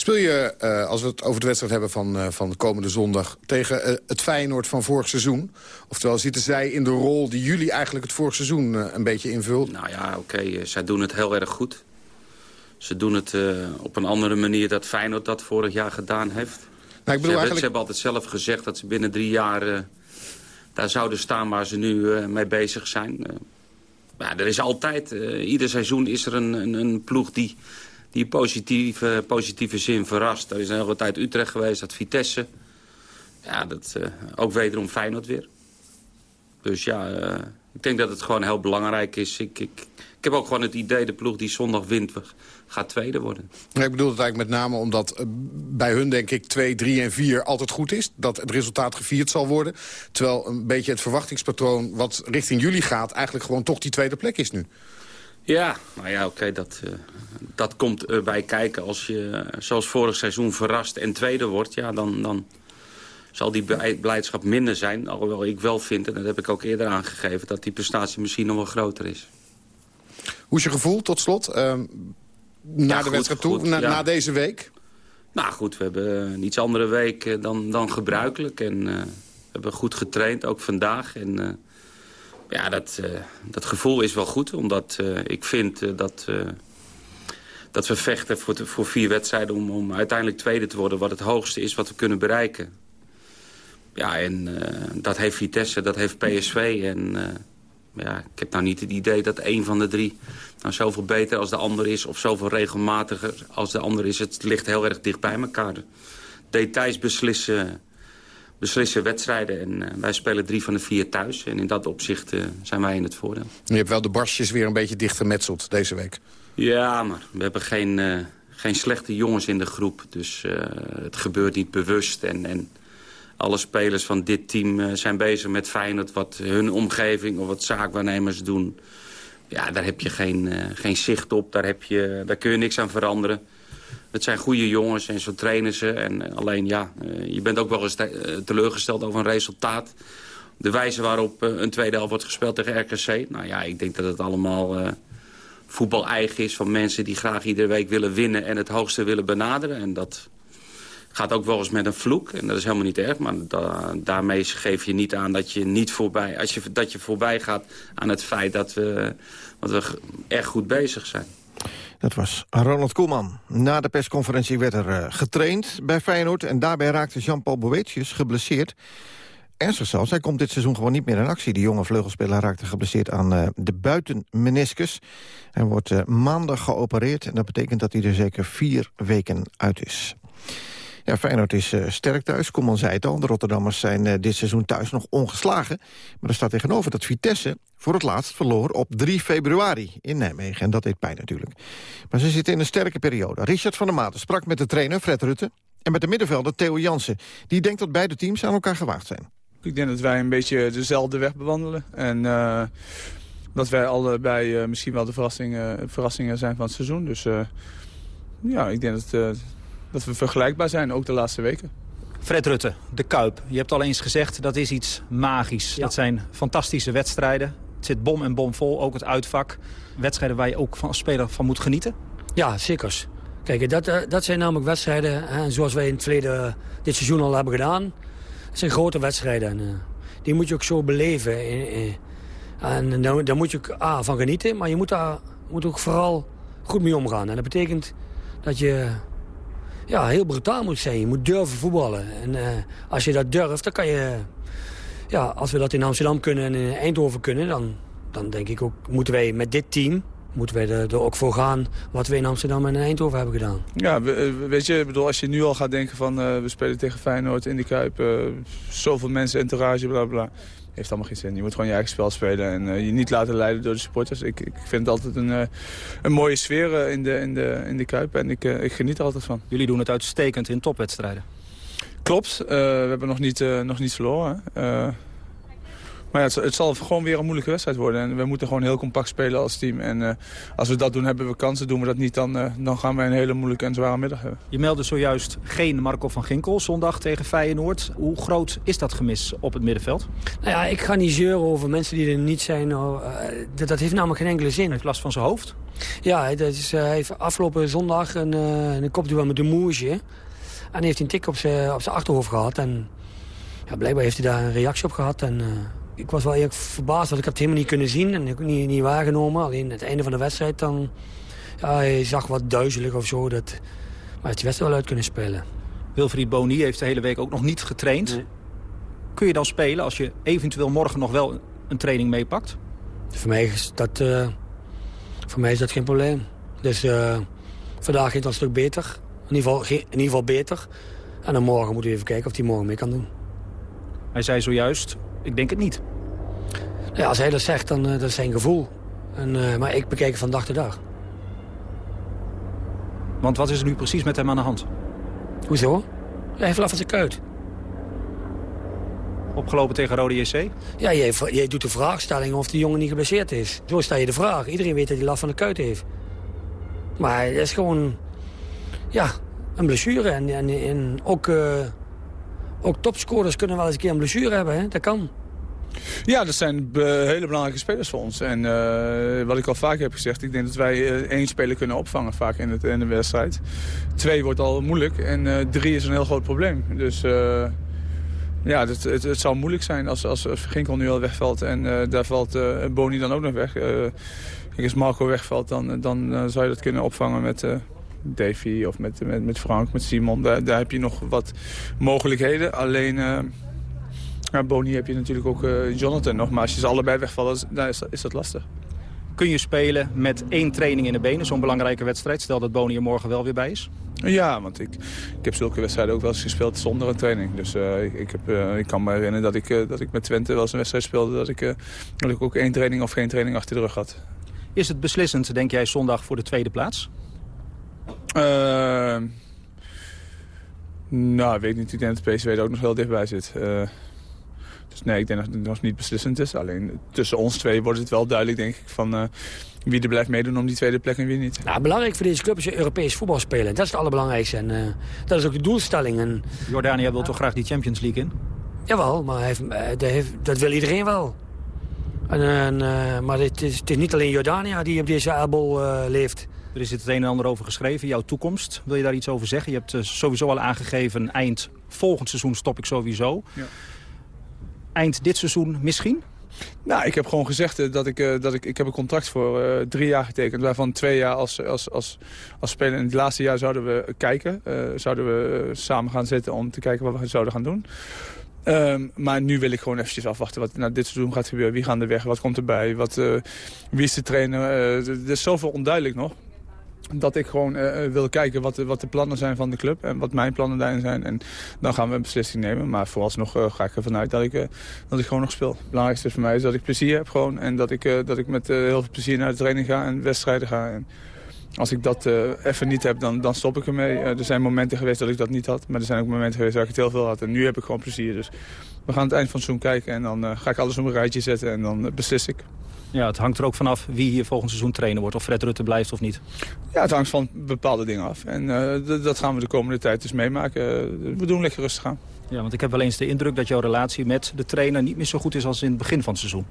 Speel je, uh, als we het over de wedstrijd hebben van, uh, van de komende zondag... tegen uh, het Feyenoord van vorig seizoen? Oftewel, zitten zij in de rol die jullie eigenlijk het vorig seizoen een beetje invult? Nou ja, oké, okay. zij doen het heel erg goed. Ze doen het op een andere manier dat Feyenoord dat vorig jaar gedaan heeft. Nou, ik bedoel ze, hebben, eigenlijk... ze hebben altijd zelf gezegd dat ze binnen drie jaar uh, daar zouden staan waar ze nu uh, mee bezig zijn. Uh, ja, er is altijd, ieder seizoen is er een, een, een ploeg die, die positieve, positieve zin verrast. Er is een hele tijd Utrecht geweest, dat Vitesse. Ja, dat, ook wederom Feyenoord weer. Dus ja, ik denk dat het gewoon heel belangrijk is. Ik, ik, ik heb ook gewoon het idee, de ploeg die zondag wint, gaat tweede worden. Ja, ik bedoel het eigenlijk met name omdat uh, bij hun denk ik 2, 3 en 4 altijd goed is. Dat het resultaat gevierd zal worden. Terwijl een beetje het verwachtingspatroon wat richting jullie gaat... eigenlijk gewoon toch die tweede plek is nu. Ja, nou ja, oké, okay, dat, uh, dat komt uh, bij kijken. Als je, zoals vorig seizoen, verrast en tweede wordt... Ja, dan, dan zal die blijdschap minder zijn. Alhoewel ik wel vind, en dat heb ik ook eerder aangegeven... dat die prestatie misschien nog wel groter is. Hoe is je gevoel, tot slot? Uh, na ja, de wedstrijd toe, goed, na, ja. na, deze week? Nou goed, we hebben een iets andere week dan, dan gebruikelijk. En uh, we hebben goed getraind, ook vandaag. En uh, ja, dat, uh, dat gevoel is wel goed. Omdat ik vind dat, dat we vechten voor, voor vier wedstrijden... Om, om uiteindelijk tweede te worden, wat het hoogste is wat we kunnen bereiken. Ja, en dat heeft Vitesse, dat heeft PSV. En ja, ik heb nou niet het idee dat een van de drie nou zoveel beter als de ander is... of zoveel regelmatiger als de ander is. Het ligt heel erg dicht bij elkaar. Details beslissen, beslissen wedstrijden. En uh, wij spelen drie van de vier thuis. En in dat opzicht uh, zijn wij in het voordeel. Je hebt wel de barstjes weer een beetje dicht gemetseld deze week. Ja, maar we hebben geen, uh, geen slechte jongens in de groep. Dus het gebeurt niet bewust. En, en alle spelers van dit team uh, zijn bezig met Feyenoord... wat hun omgeving of wat zaakwaarnemers doen. Ja, daar heb je geen, uh, geen zicht op. Daar, heb je, daar kun je niks aan veranderen. Het zijn goede jongens en zo trainen ze. En alleen ja, je bent ook wel teleurgesteld over een resultaat de wijze waarop een tweede helft wordt gespeeld tegen RKC. Nou ja, ik denk dat het allemaal voetbal eigen is van mensen die graag iedere week willen winnen en het hoogste willen benaderen. En dat gaat ook wel eens met een vloek. En dat is helemaal niet erg. Maar daarmee geef je niet aan dat je, niet voorbij, als je, dat je voorbij gaat aan het feit dat we, dat we erg goed bezig zijn. Dat was Ronald Koeman. Na de persconferentie werd er uh, getraind bij Feyenoord... en daarbij raakte Jean-Paul Boetius geblesseerd. Ernstig zelfs, hij komt dit seizoen gewoon niet meer in actie. Die jonge vleugelspeler raakte geblesseerd aan uh, de buitenmeniscus. Hij wordt uh, maandag geopereerd en dat betekent dat hij er zeker vier weken uit is. Ja, Feyenoord is uh, sterk thuis, Koeman zei het al. De Rotterdammers zijn uh, dit seizoen thuis nog ongeslagen. Maar er staat tegenover dat Vitesse voor het laatst verloor op 3 februari in Nijmegen. En dat deed pijn natuurlijk. Maar ze zitten in een sterke periode. Richard van der Maten sprak met de trainer Fred Rutte... en met de middenvelder Theo Jansen. Die denkt dat beide teams aan elkaar gewaagd zijn. Ik denk dat wij een beetje dezelfde weg bewandelen. En uh, dat wij allebei misschien wel de verrassingen, verrassingen zijn van het seizoen. Dus ja, ik denk dat dat we vergelijkbaar zijn, ook de laatste weken. Fred Rutte, de Kuip. Je hebt al eens gezegd, dat is iets magisch. Dat zijn fantastische wedstrijden. Het zit bom en bom vol, ook het uitvak. Wedstrijden waar je ook van, als speler van moet genieten. Ja, zeker. Kijk, dat, eh, dat zijn namelijk wedstrijden, hè, zoals wij in het verleden eh, dit seizoen al hebben gedaan. Dat zijn grote wedstrijden. En, uh, die moet je ook zo beleven. En daar, daar moet je ook ah, van genieten, maar je moet daar moet ook vooral goed mee omgaan. En dat betekent dat je ja, heel brutaal moet zijn. Je moet durven voetballen. En uh, als je dat durft, dan kan je... Ja, als we dat in Amsterdam kunnen en in Eindhoven kunnen... dan, dan denk ik ook, moeten wij met dit team moeten wij er, ook voor gaan wat we in Amsterdam en in Eindhoven hebben gedaan. Ja, weet je, bedoel, als je nu al gaat denken van uh, we spelen tegen Feyenoord in de Kuip, zoveel mensen, entourage, bla bla heeft allemaal geen zin. Je moet gewoon je eigen spel spelen en uh, je niet laten leiden door de supporters. Ik, ik vind het altijd een, uh, een mooie sfeer uh, in, de, in, de, in de Kuip en ik, ik geniet er altijd van. Jullie doen het uitstekend in topwedstrijden. Klopt, we hebben nog niet, nog niet verloren. Maar ja, het, het, zal gewoon weer een moeilijke wedstrijd worden. En we moeten gewoon heel compact spelen als team. En uh, als we dat doen, hebben we kansen. Doen we dat niet, dan, uh, dan gaan we een hele moeilijke en zware middag hebben. Je meldde zojuist geen Marco van Ginkel zondag tegen Feyenoord. Hoe groot is dat gemis op het middenveld? Nou ja, ik ga niet zeuren over mensen die er niet zijn. Uh, dat, dat, heeft namelijk geen enkele zin. Hij heeft last van zijn hoofd? Ja, dat is, hij heeft afgelopen zondag een, een kopduel met een moesje. En heeft een tik op zijn achterhoofd gehad. En ja, blijkbaar heeft hij daar een reactie op gehad. En ik was wel eerlijk verbaasd, want ik heb het helemaal niet kunnen zien en ik niet, niet waargenomen. Alleen het einde van de wedstrijd dan, ja, hij zag wat duizelig of zo. Dat, maar die wedstrijd wel uit kunnen spelen. Wilfried Boni heeft de hele week ook nog niet getraind. Kun je dan spelen als je eventueel morgen nog wel een training meepakt? Voor mij is dat, uh, voor mij is dat geen probleem. Dus uh, vandaag ging het een stuk beter. In ieder, geval, in ieder geval beter. En dan morgen moeten we even kijken of hij morgen mee kan doen. Hij zei zojuist, ik denk het niet. Ja, als hij dat zegt, dan uh, dat is zijn gevoel. En, uh, maar ik bekijk het van dag tot dag. Want wat is er nu precies met hem aan de hand? Hoezo? Hij heeft last van zijn kuit. Opgelopen tegen Rode JC? Ja, jij, jij doet de vraagstelling of die jongen niet geblesseerd is. Zo stel je de vraag. Iedereen weet dat hij last van de kuit heeft. Maar het is gewoon... Ja, een blessure. En, en, en ook... Uh, ook topscorers kunnen wel eens een keer een blessure hebben. Hè? Dat kan. Ja, dat zijn hele belangrijke spelers voor ons. En uh, wat ik al vaak heb gezegd, ik denk dat wij uh, één speler kunnen opvangen vaak in, het, in de wedstrijd. Twee wordt al moeilijk en drie is een heel groot probleem. Dus ja, het, het, zal moeilijk zijn als, als, Ginkel nu al wegvalt en daar valt Boni dan ook nog weg. als Marco wegvalt, dan, dan zou je dat kunnen opvangen met... Davy of met, met, met Frank, met Simon, daar, daar heb je nog wat mogelijkheden. Alleen, ja, Boni heb je natuurlijk ook uh, Jonathan nog. Maar als je ze allebei wegvallen, dan is, is dat lastig. Kun je spelen met één training in de benen, zo'n belangrijke wedstrijd? Stel dat Boni er morgen wel weer bij is. Ja, want ik, ik heb zulke wedstrijden ook wel eens gespeeld zonder een training. Dus uh, ik, ik, heb, uh, ik kan me herinneren dat ik, uh, dat ik met Twente wel eens een wedstrijd speelde... Dat ik, dat ik ook één training of geen training achter de rug had. Is het beslissend, denk jij, zondag voor de tweede plaats? Nou, weet niet. Ik denk dat PSV er ook nog wel dichtbij zit. Dus nee, ik denk dat het nog niet beslissend is. Alleen tussen ons twee wordt het wel duidelijk, denk ik, van uh, wie er blijft meedoen om die tweede plek en wie niet. Nou, belangrijk voor deze club is Europees voetbal spelen. Dat is het allerbelangrijkste. En uh, dat is ook de doelstelling. En... Jordanië wil toch graag die Champions League in? Jawel, maar hij heeft, eh, dat, heeft, dat wil iedereen wel. En, en, eh, maar het is, het is niet alleen Jordania die op deze aardbol uh, leeft. Er is het een en ander over geschreven, jouw toekomst. Wil je daar iets over zeggen? Je hebt uh, sowieso al aangegeven, eind volgend seizoen stop ik sowieso. Ja. Eind dit seizoen misschien? Nou, ik heb gewoon gezegd dat ik, uh, dat ik, ik heb een contract voor uh, drie jaar getekend. Waarvan twee jaar als, als, als, als speler. In het laatste jaar zouden we kijken. Uh, zouden we samen gaan zitten om te kijken wat we zouden gaan doen. Um, maar nu wil ik gewoon eventjes afwachten wat nou, dit seizoen gaat gebeuren. Wie gaan er weg? Wat komt erbij? Wat, wie is de trainer? er is zoveel onduidelijk nog dat ik gewoon uh, wil kijken wat wat de plannen zijn van de club en wat mijn plannen zijn. En dan gaan we een beslissing nemen. Maar vooralsnog uh, ga ik ervan uit dat ik, dat ik gewoon nog speel. Het belangrijkste voor mij is dat ik plezier heb gewoon. En dat ik, dat ik met heel veel plezier naar de training ga en wedstrijden ga. En als ik dat even niet heb, dan, dan stop ik ermee. er zijn momenten geweest dat ik dat niet had. Maar er zijn ook momenten geweest dat ik het heel veel had. En nu heb ik gewoon plezier. Dus we gaan het eind van het seizoen kijken. En dan ga ik alles op een rijtje zetten en dan beslis ik. Ja, het hangt er ook vanaf wie hier volgend seizoen trainer wordt. Of Fred Rutte blijft of niet. Ja, het hangt van bepaalde dingen af. En uh, dat gaan we de komende tijd dus meemaken. we doen lekker rustig aan. Ja, want ik heb wel eens de indruk dat jouw relatie met de trainer niet meer zo goed is als in het begin van het seizoen.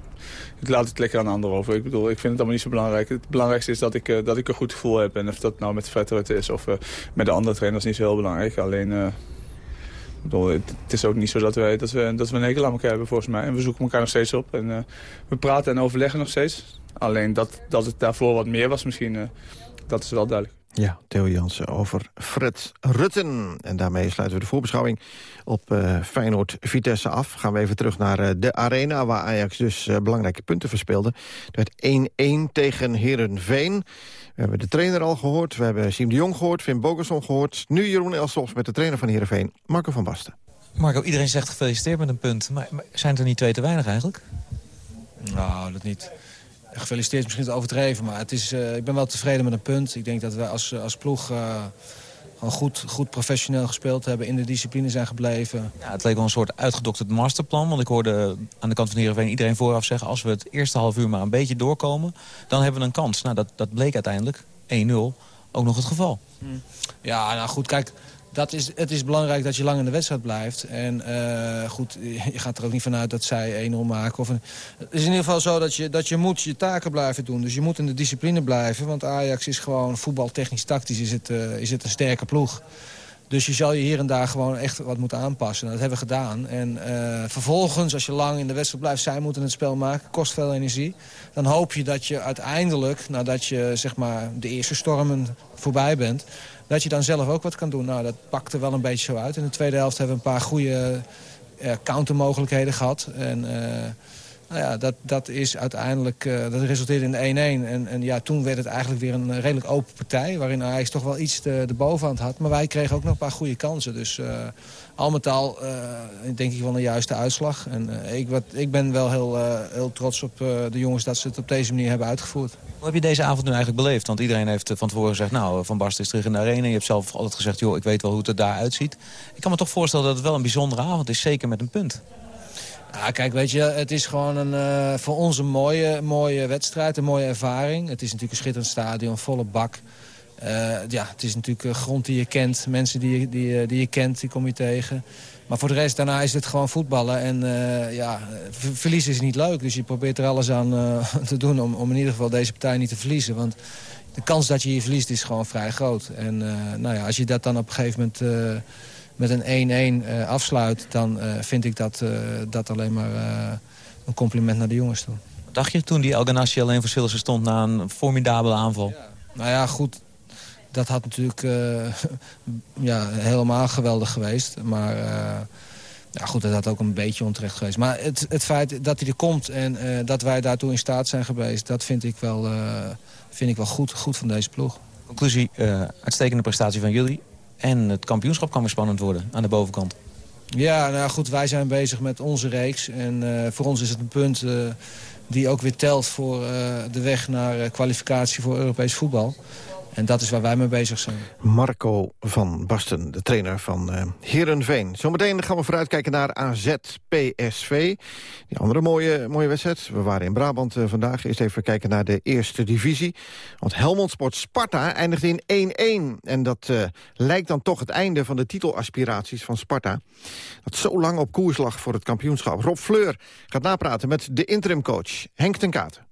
Ik laat het lekker aan de ander over. Ik bedoel, ik vind het allemaal niet zo belangrijk. Het belangrijkste is dat ik, uh, dat ik een goed gevoel heb. En of dat nou met Fred Rutte is of uh, met de andere trainers niet zo heel belangrijk. Alleen Het is ook niet zo dat, wij, dat, we, dat we een hekel aan elkaar hebben volgens mij. En we zoeken elkaar nog steeds op. En uh, we praten en overleggen nog steeds. Alleen dat, dat het daarvoor wat meer was misschien, uh, dat is wel duidelijk. Ja, Theo Jansen over Fred Rutten. En daarmee sluiten we de voorbeschouwing op uh, Feyenoord-Vitesse af. Gaan we even terug naar uh, de arena, waar Ajax dus uh, belangrijke punten verspeelde. Het 1-1 tegen Herenveen. We hebben de trainer al gehoord, we hebben Siem de Jong gehoord... Vin Bogerson gehoord, nu Jeroen Elsops met de trainer van Herenveen, Marco van Basten. Marco, iedereen zegt gefeliciteerd met een punt. Maar, maar zijn er niet twee te weinig eigenlijk? Nou, dat niet gefeliciteerd misschien te overdreven. Maar het is, uh, ik ben wel tevreden met een punt. Ik denk dat wij als, als ploeg uh, gewoon goed, goed professioneel gespeeld hebben. In de discipline zijn gebleven. Ja, het leek wel een soort uitgedokterd masterplan. Want ik hoorde aan de kant van Heerenveen iedereen vooraf zeggen... als we het eerste half uur maar een beetje doorkomen, dan hebben we een kans. Nou, dat, dat bleek uiteindelijk 1-0 ook nog het geval. Ja, nou goed, kijk dat is, het is belangrijk dat je lang in de wedstrijd blijft. En uh, goed, je gaat er ook niet vanuit dat zij 1-0 maken. Of het is in ieder geval zo dat je, dat je moet je taken blijven doen. Dus je moet in de discipline blijven. Want Ajax is gewoon voetbaltechnisch tactisch is het, uh, is het een sterke ploeg. Dus je zal je hier en daar gewoon echt wat moeten aanpassen. Nou, dat hebben we gedaan. En uh, vervolgens, als je lang in de wedstrijd blijft... zij moeten het spel maken, kost veel energie. Dan hoop je dat je uiteindelijk, nadat je zeg maar, de eerste stormen voorbij bent dat je dan zelf ook wat kan doen. Nou, dat pakte wel een beetje zo uit. In de tweede helft hebben we een paar goede uh, countermogelijkheden gehad. En uh, nou ja, dat, dat is uiteindelijk, dat resulteerde in 1-1. En, en ja, toen werd het eigenlijk weer een redelijk open partij... waarin Ajax toch wel iets de, de bovenhand had. Maar wij kregen ook nog een paar goede kansen. Dus al met al denk ik wel een juiste uitslag. En ik, wat, ik ben wel heel, heel trots op de jongens dat ze het op deze manier hebben uitgevoerd. Hoe heb je deze avond nu eigenlijk beleefd? Want iedereen heeft van tevoren gezegd... nou, Van Barst is terug in de arena. Je hebt zelf altijd gezegd, joh, ik weet wel hoe het er daar uitziet. Ik kan me toch voorstellen dat het wel een bijzondere avond is. Zeker met een punt. Ja, kijk, weet je, het is gewoon een, uh, voor ons een mooie, mooie wedstrijd, een mooie ervaring. Het is natuurlijk een schitterend stadion, volle bak. Uh, ja, het is natuurlijk grond die je kent, mensen die je, die, die je kent, die kom je tegen. Maar voor de rest, daarna is het gewoon voetballen. En uh, ja, verliezen is niet leuk. Dus je probeert er alles aan uh, te doen om, om in ieder geval deze partij niet te verliezen. Want de kans dat je hier verliest is gewoon vrij groot. En uh, nou ja, als je dat dan op een gegeven moment met een 1-1 afsluit... dan vind ik dat, dat alleen maar een compliment naar de jongens toe. Wat dacht je toen die El Ganassi alleen voor Silsen stond na een formidabele aanval? Ja. Nou ja, goed, dat had natuurlijk uh, ja, helemaal geweldig geweest. Maar uh, ja, goed, dat had ook een beetje onterecht geweest. Maar het, het feit dat hij er komt en uh, dat wij daartoe in staat zijn geweest... dat vind ik wel, vind ik wel goed, goed van deze ploeg. Conclusie, uitstekende prestatie van jullie. En het kampioenschap kan weer spannend worden aan de bovenkant. Ja, nou goed, wij zijn bezig met onze reeks. En voor ons is het een punt die ook weer telt voor de weg naar kwalificatie voor Europees voetbal. En dat is waar wij mee bezig zijn. Marco van Basten, de trainer van uh, Heerenveen. Zometeen gaan we vooruitkijken naar AZ-PSV. Die andere mooie, mooie wedstrijd. We waren in Brabant uh, vandaag. Eerst even kijken naar de eerste divisie. Want Helmond Sport Sparta eindigde in 1-1. En dat uh, lijkt dan toch het einde van de titelaspiraties van Sparta. Dat zo lang op koers lag voor het kampioenschap. Rob Fleur gaat napraten met de interimcoach Henk ten Katen.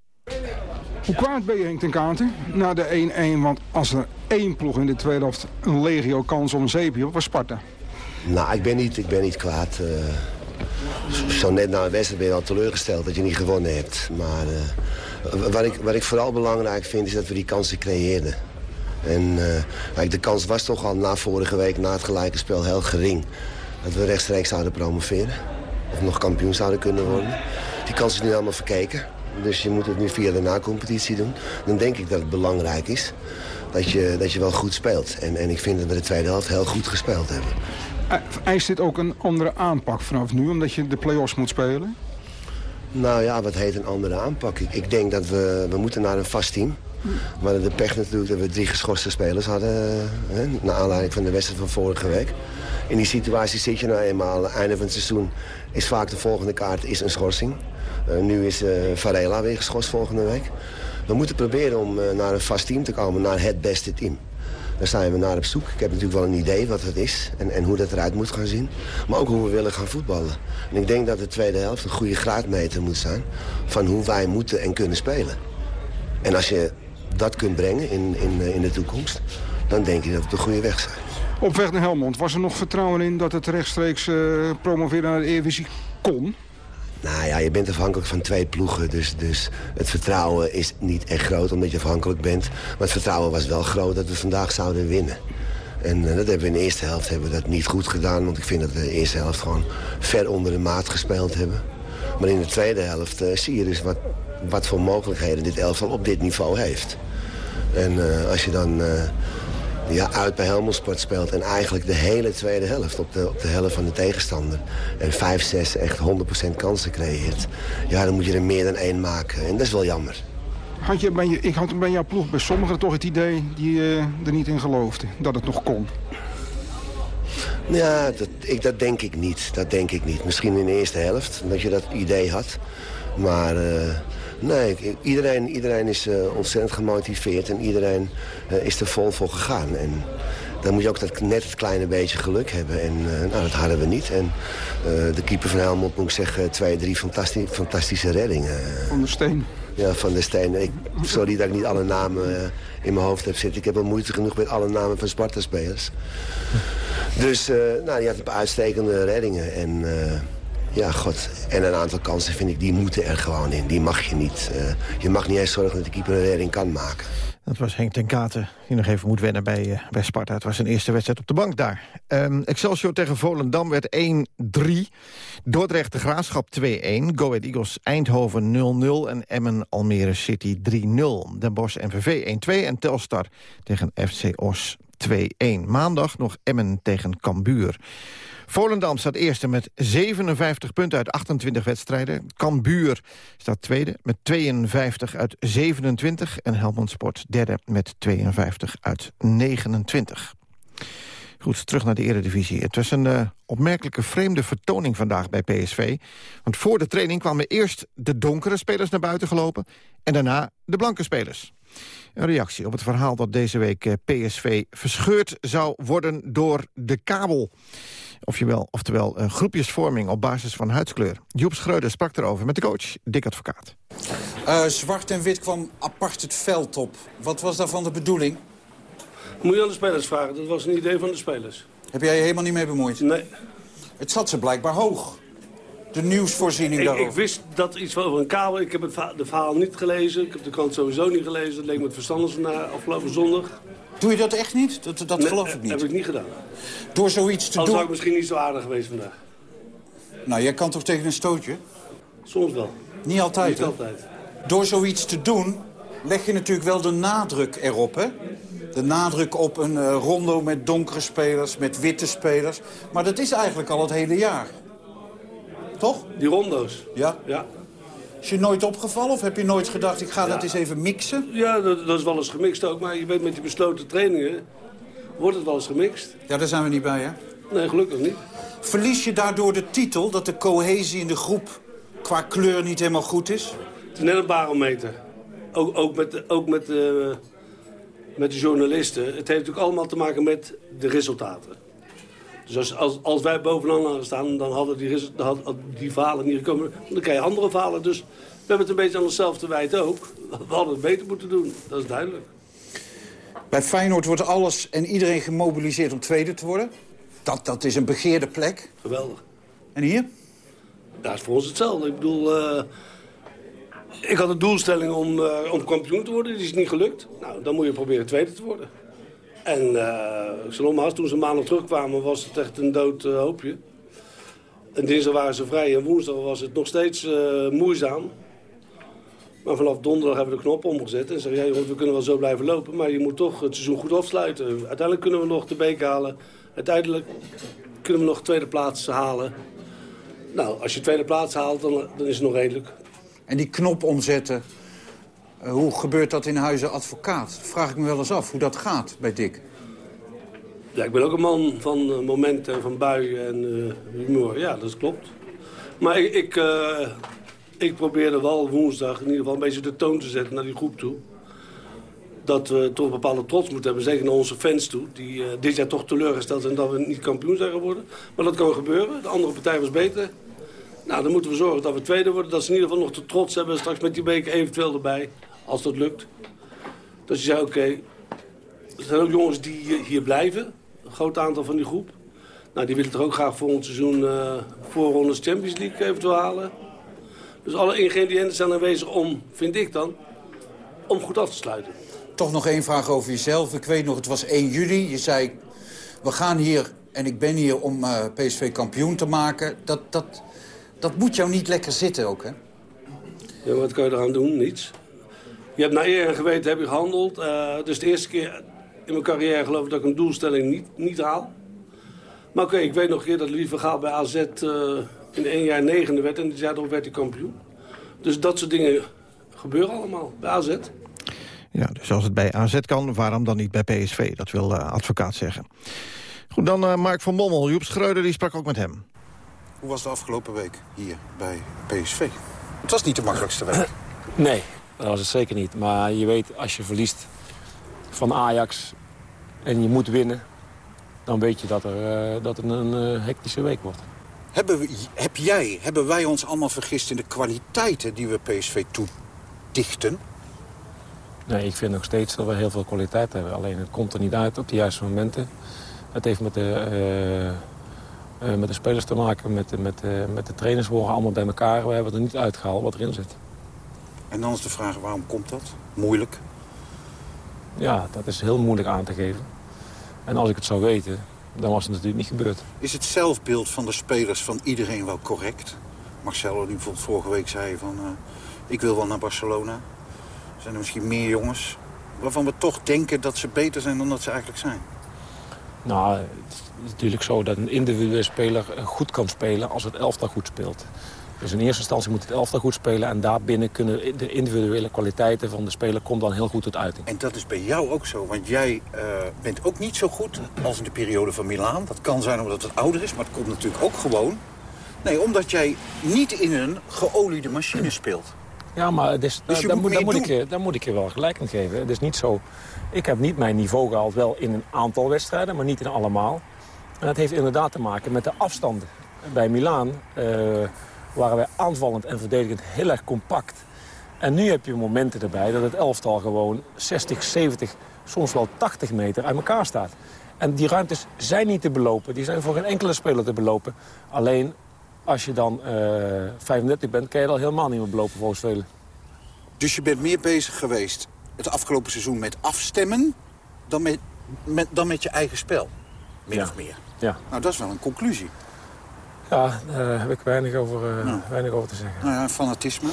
Hoe kwaad ben je Henk ten na de 1-1? Want als er één ploeg in de tweede helft een legio kans om een zeepje was Sparta. Nou, ik ben niet, ik ben niet kwaad. Uh, zo net na een wedstrijd ben je al teleurgesteld dat je niet gewonnen hebt. Maar uh, wat, ik, wat ik vooral belangrijk vind is dat we die kansen creëerden. En uh, de kans was toch al na vorige week, na het gelijke spel, heel gering. Dat we rechtstreeks zouden promoveren. Of nog kampioen zouden kunnen worden. Die kans is nu allemaal verkeken. Dus je moet het nu via de na-competitie doen. Dan denk ik dat het belangrijk is dat je, dat je wel goed speelt. En, en ik vind dat we de tweede helft heel goed gespeeld hebben. Eist dit ook een andere aanpak vanaf nu, omdat je de play-offs moet spelen? Nou ja, wat heet een andere aanpak? Ik, ik denk dat we, we moeten naar een vast team. Maar de pech natuurlijk dat we drie geschorste spelers hadden... Hè, naar aanleiding van de wedstrijd van vorige week. In die situatie zit je nou eenmaal. Einde van het seizoen is vaak de volgende kaart is een schorsing. Uh, nu is uh, Varela weer geschorst volgende week. We moeten proberen om uh, naar een vast team te komen, naar het beste team. Daar zijn we naar op zoek. Ik heb natuurlijk wel een idee wat het is en, en hoe dat eruit moet gaan zien. Maar ook hoe we willen gaan voetballen. En ik denk dat de tweede helft een goede graadmeter moet zijn... van hoe wij moeten en kunnen spelen. En als je dat kunt brengen in, in, in de toekomst... dan denk ik dat we op de goede weg zijn. Op weg naar Helmond, was er nog vertrouwen in dat het rechtstreeks uh, promoveren naar de Eredivisie kon? Nou ja, je bent afhankelijk van twee ploegen. Dus, dus het vertrouwen is niet echt groot omdat je afhankelijk bent. Maar het vertrouwen was wel groot dat we vandaag zouden winnen. En uh, dat hebben we in de eerste helft hebben we dat niet goed gedaan. Want ik vind dat we de eerste helft gewoon ver onder de maat gespeeld hebben. Maar in de tweede helft uh, zie je dus wat, wat voor mogelijkheden dit elftal op dit niveau heeft. En uh, als je dan ja, uit bij Helmond Sport speelt. En eigenlijk de hele tweede helft op de, op de helft van de tegenstander. En 5, 6 echt 100% kansen creëert. Ja, dan moet je er meer dan één maken. En dat is wel jammer. Had je, ben je, ik had bij jouw ploeg bij sommigen toch het idee die uh, er niet in geloofden. Dat het nog kon. Ja, dat, ik, dat denk ik niet. Dat denk ik niet. Misschien in de eerste helft, dat je dat idee had. Maar... Uh, Nee, iedereen, iedereen is uh, ontzettend gemotiveerd en iedereen uh, is er vol voor gegaan. En dan moet je ook dat, net het kleine beetje geluk hebben. En uh, nou, dat hadden we niet. En de keeper van Helmond moet ik zeggen, twee, drie fantastisch, fantastische reddingen. Van de Steen. Ja, Van de Steen. Ik, sorry dat ik niet alle namen in mijn hoofd heb zitten. Ik heb al moeite genoeg met alle namen van Sparta-spelers. Dus nou, die had een paar uitstekende reddingen. En ja, god. En een aantal kansen vind ik, die moeten er gewoon in. Die mag je niet. Uh, je mag niet eens zorgen dat de keeper een redding kan maken. Dat was Henk ten Katen, die nog even moet wennen bij, uh, bij Sparta. Het was zijn eerste wedstrijd op de bank daar. Um, Excelsior tegen Volendam werd 1-3. Dordrecht de Graafschap 2-1. Go Ahead Eagles Eindhoven 0-0. En Emmen Almere City 3-0. Den Bosch MVV 1-2. En Telstar tegen FC Os 2-1. Maandag nog Emmen tegen Cambuur. Volendam staat eerste met 57 punten uit 28 wedstrijden. Cambuur staat tweede met 52 uit 27. En Helmond Sport derde met 52 uit 29. Goed, terug naar de eredivisie. Het was een uh, opmerkelijke vreemde vertoning vandaag bij PSV. Want voor de training kwamen eerst de donkere spelers naar buiten gelopen... en daarna de blanke spelers. Een reactie op het verhaal dat deze week eh, PSV verscheurd zou worden door de kabel. Of je wel, oftewel een groepjesvorming op basis van huidskleur. Joep Schreuder sprak erover met de coach, Dick Advocaat. Uh, zwart en wit kwam apart het veld op. Wat was daarvan de bedoeling? Moet je aan de spelers vragen, dat was een idee van de spelers. Heb jij je helemaal niet mee bemoeid? Nee. Het zat ze blijkbaar hoog. De nieuwsvoorziening ik, daarover. Ik wist dat iets over een kabel. Ik heb het verhaal, de verhaal niet gelezen. Ik heb de krant sowieso niet gelezen. Dat leek me het verstandig van afgelopen zondag. Doe je dat echt niet? Dat, dat nee, geloof ik niet. heb ik niet gedaan. Door zoiets te Al doen... zou ik misschien niet zo aardig geweest vandaag. Nou, jij kan toch tegen een stootje? Soms wel. Niet altijd, Niet hè? altijd. Door zoiets te doen leg je natuurlijk wel de nadruk erop, hè? De nadruk op een uh, rondo met donkere spelers, met witte spelers. Maar dat is eigenlijk al het hele jaar. Toch? Die rondo's? Ja. Ja. Is je nooit opgevallen of heb je nooit gedacht, ik ga dat eens even mixen? Ja, dat, dat is wel eens gemixt ook. Maar je weet, met die besloten trainingen wordt het wel eens gemixt. Ja, daar zijn we niet bij, hè? Nee, gelukkig niet. Verlies je daardoor de titel dat de cohesie in de groep qua kleur niet helemaal goed is? Het is net een barometer. Ook, ook, met, ook met, eh, met de journalisten. Het heeft natuurlijk allemaal te maken met de resultaten. Dus als, als, als wij bovenaan hadden staan, dan hadden die, dan had- had die verhalen niet gekomen. Dan krijg je andere verhalen. Dus we hebben het een beetje aan onszelf te wijten ook. We hadden het beter moeten doen, dat is duidelijk. Bij Feyenoord wordt alles en iedereen gemobiliseerd om tweede te worden. Dat, dat is een begeerde plek. Geweldig. En hier? Dat is voor ons hetzelfde. Ik bedoel, eh, ik had een doelstelling om, eh, om kampioen te worden. Die is niet gelukt. Nou, dan moet je proberen tweede te worden. En uh, toen ze maandag terugkwamen was het echt een dood eh, hoopje. En dinsdag waren ze vrij en woensdag was het nog steeds eh, moeizaam. Maar vanaf donderdag hebben we de knop omgezet en zeggen... Ja, we kunnen wel zo blijven lopen, maar je moet toch het seizoen goed afsluiten. Uiteindelijk kunnen we nog de beek halen. Uiteindelijk kunnen we nog tweede plaats halen. Nou, als je tweede plaats haalt, dan, dan is het nog redelijk. En die knop omzetten, hoe gebeurt dat in Huizen Advocaat? Vraag ik me wel eens af hoe dat gaat bij Dick. Ja, ik ben ook een man van eh, momenten en van buien en eh, humor. Ja, dat klopt. Maar ik, ik, eh, ik probeerde wel woensdag in ieder geval een beetje de toon te zetten naar die groep toe. Dat we toch een bepaalde trots moeten hebben, zeker naar onze fans toe. Die eh, dit jaar toch teleurgesteld zijn dat we niet kampioen zijn geworden. Maar dat kan gebeuren. De andere partij was beter. Nou, dan moeten we zorgen dat we tweede worden. Dat ze in ieder geval nog de trots hebben straks met die beker eventueel erbij. Als dat lukt. Dat je zei, oké, er zijn ook jongens die hier- hier blijven. Een groot aantal van die groep. Nou, die willen toch ook graag volgend seizoen eh voorrondes Champions League eventueel halen. Dus alle ingrediënten zijn aanwezig om, vind ik dan, om goed af te sluiten. Toch nog één vraag over jezelf. Ik weet nog, het was 1 juli. Je zei, we gaan hier en ik ben hier om eh, PSV kampioen te maken. Dat, dat, dat moet jou niet lekker zitten ook, hè? Ja, wat kan je eraan doen? Niets. Je hebt naar eer en geweten heb je gehandeld. Eh dus de eerste keer in mijn carrière geloof ik dat ik een doelstelling niet, niet haal. Maar oké, ik weet nog een keer dat Louis Vergaal bij AZ eh, in één jaar negende werd. En die jaar erop werd hij kampioen. Dus dat soort dingen gebeuren allemaal bij AZ. Ja, dus als het bij AZ kan, waarom dan niet bij PSV? Dat wil eh, advocaat zeggen. Goed, dan eh, Mark van Bommel. Joep Schreuder die sprak ook met hem. Hoe was de afgelopen week hier bij PSV? Het was niet de makkelijkste week. Nee, dat was het zeker niet. Maar je weet, als je verliest van Ajax en je moet winnen... dan weet je dat, er, eh, dat het een eh, hectische week wordt. Hebben we, heb jij, hebben wij ons allemaal vergist in de kwaliteiten die we PSV toedichten? Nee, ik vind nog steeds dat we heel veel kwaliteit hebben. Alleen het komt er niet uit op de juiste momenten. Het heeft met de, eh, met de spelers te maken, met, de- met, met de trainers horen allemaal bij elkaar. We hebben er niet uitgehaald wat erin zit. En dan is de vraag, waarom komt dat? Moeilijk. Ja, dat is heel moeilijk aan te geven. En als ik het zou weten, dan was het natuurlijk niet gebeurd. Is het zelfbeeld van de spelers van iedereen wel correct? Marcelo die bijvoorbeeld vorige week zei van... eh, ik wil wel naar Barcelona. Zijn er misschien meer jongens waarvan we toch denken dat ze beter zijn dan dat ze eigenlijk zijn? Nou, het is natuurlijk zo dat een individuele speler eh, goed kan spelen als het elftal goed speelt. Dus in eerste instantie moet het elftal goed spelen... en daarbinnen kunnen de individuele kwaliteiten van de speler komt dan heel goed tot uiting. En dat is bij jou ook zo, want jij eh, bent ook niet zo goed als in de periode van Milaan. Dat kan zijn omdat het ouder is, maar het komt natuurlijk ook gewoon... Nee, omdat jij niet in een geoliede machine speelt. Ja, maar Dus je daar, moet daar, ik, je- daar moet ik je wel gelijk in geven. Het is niet zo... Ik heb niet mijn niveau gehaald, wel in een aantal wedstrijden, maar niet in allemaal. En dat heeft inderdaad te maken met de afstanden. Bij Milaan eh, waren wij aanvallend en verdedigend heel erg compact. En nu heb je momenten erbij dat het elftal gewoon 60, 70, soms wel 80 meter uit elkaar staat. En die ruimtes zijn niet te belopen. Die zijn voor geen enkele speler te belopen. Alleen als je dan eh 35 bent, kan je dat helemaal niet meer belopen volgens velen. Dus je bent meer bezig geweest het afgelopen seizoen met afstemmen... dan met, met, dan met je eigen spel, min Ja. of meer. Ja. Nou, dat is wel een conclusie. Ja, daar heb ik weinig over, eh, weinig over te zeggen. Nou ja, fanatisme.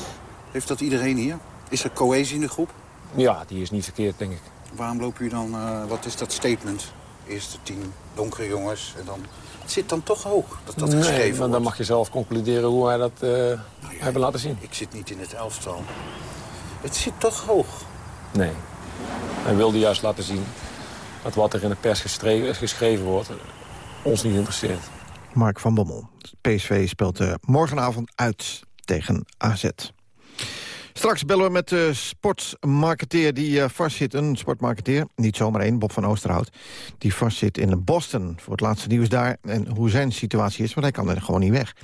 Heeft dat iedereen hier? Is er cohesie in de groep? Ja, die is niet verkeerd, denk ik. Waarom lopen jullie dan... eh, wat is dat statement? Eerste team, donkere jongens. En dan, het zit dan toch hoog dat dat nee, geschreven maar dan mag je zelf concluderen hoe wij dat eh, hebben laten zien. Ik zit niet in het elftal. Het zit toch hoog. Nee. Hij wilde juist laten zien dat wat er in de pers geschreven wordt... ons niet interesseert. Mark van Bommel. PSV speelt eh, morgenavond uit tegen AZ. Straks bellen we met de sportmarketeer die eh, vastzit. Een sportmarketeer, niet zomaar één, Bob van Oosterhout. Die vastzit in Boston voor het laatste nieuws daar. En hoe zijn situatie is, want hij kan er gewoon niet weg.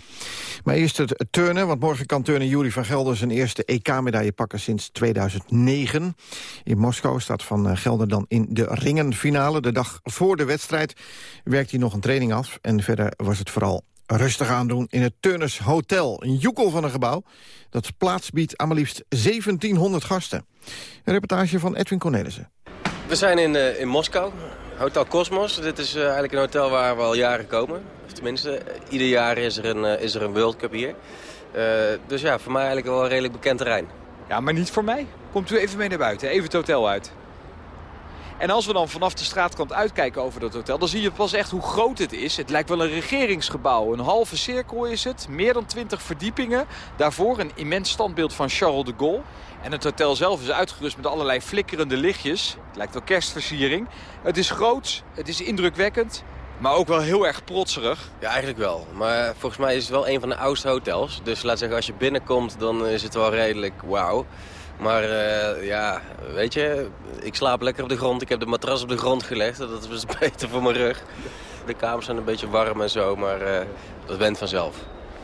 Maar eerst het turnen, want morgen kan turner Jury van Gelder... zijn eerste EK-medaille pakken sinds 2009. In Moskou staat Van eh, Gelder dan in de ringenfinale. De dag voor de wedstrijd werkt hij nog een training af. En verder was het vooral rustig aandoen in het Turners Hotel. Een joekel van een gebouw dat plaats biedt aan maar liefst 1700 gasten. Een reportage van Edwin Cornelissen. We zijn in, eh, in Moskou, Hotel Cosmos. Dit is eh, eigenlijk een hotel waar we al jaren komen. Of tenminste, eh, ieder jaar is er een, is er een World Cup hier. Eh, dus ja, voor mij eigenlijk wel een redelijk bekend terrein. Ja, maar niet voor mij. Komt u even mee naar buiten, even het hotel uit. En als we dan vanaf de straatkant uitkijken over dat hotel... dan zie je pas echt hoe groot het is. Het lijkt wel een regeringsgebouw. Een halve cirkel is het, meer dan 20 verdiepingen. Daarvoor een immens standbeeld van Charles de Gaulle. En het hotel zelf is uitgerust met allerlei flikkerende lichtjes. Het lijkt wel kerstversiering. Het is groot, het is indrukwekkend, maar ook wel heel erg protserig. Ja, eigenlijk wel. Maar volgens mij is het wel een van de oudste hotels. Dus laat zeggen, als je binnenkomt, dan is het wel redelijk wauw. Maar eh, ja, weet je, ik slaap lekker op de grond. Ik heb de matras op de grond gelegd. Dat is beter voor mijn rug. De kamers zijn een beetje warm en zo, maar eh, dat went vanzelf.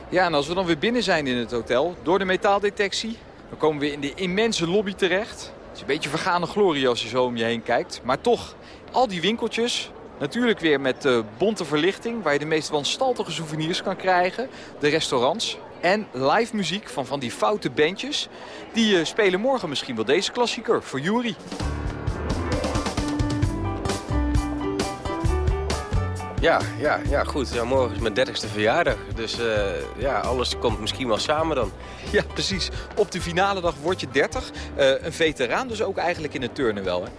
Ja, en als we dan weer binnen zijn in het hotel, door de metaaldetectie... dan komen we in de immense lobby terecht. Het is een beetje vergane glorie als je zo om je heen kijkt. Maar toch, al die winkeltjes, natuurlijk weer met eh, bonte verlichting... waar je de meest wanstaltige souvenirs kan krijgen. De restaurants en live muziek van van die foute bandjes. Die eh, spelen morgen misschien wel deze klassieker voor Jury. Ja, ja, ja goed. Ja, morgen is mijn dertigste verjaardag. Dus eh, ja, alles komt misschien wel samen dan. Ja, precies. Op de finale dag word je 30. Eh, een veteraan dus ook eigenlijk in het turnen wel, hè?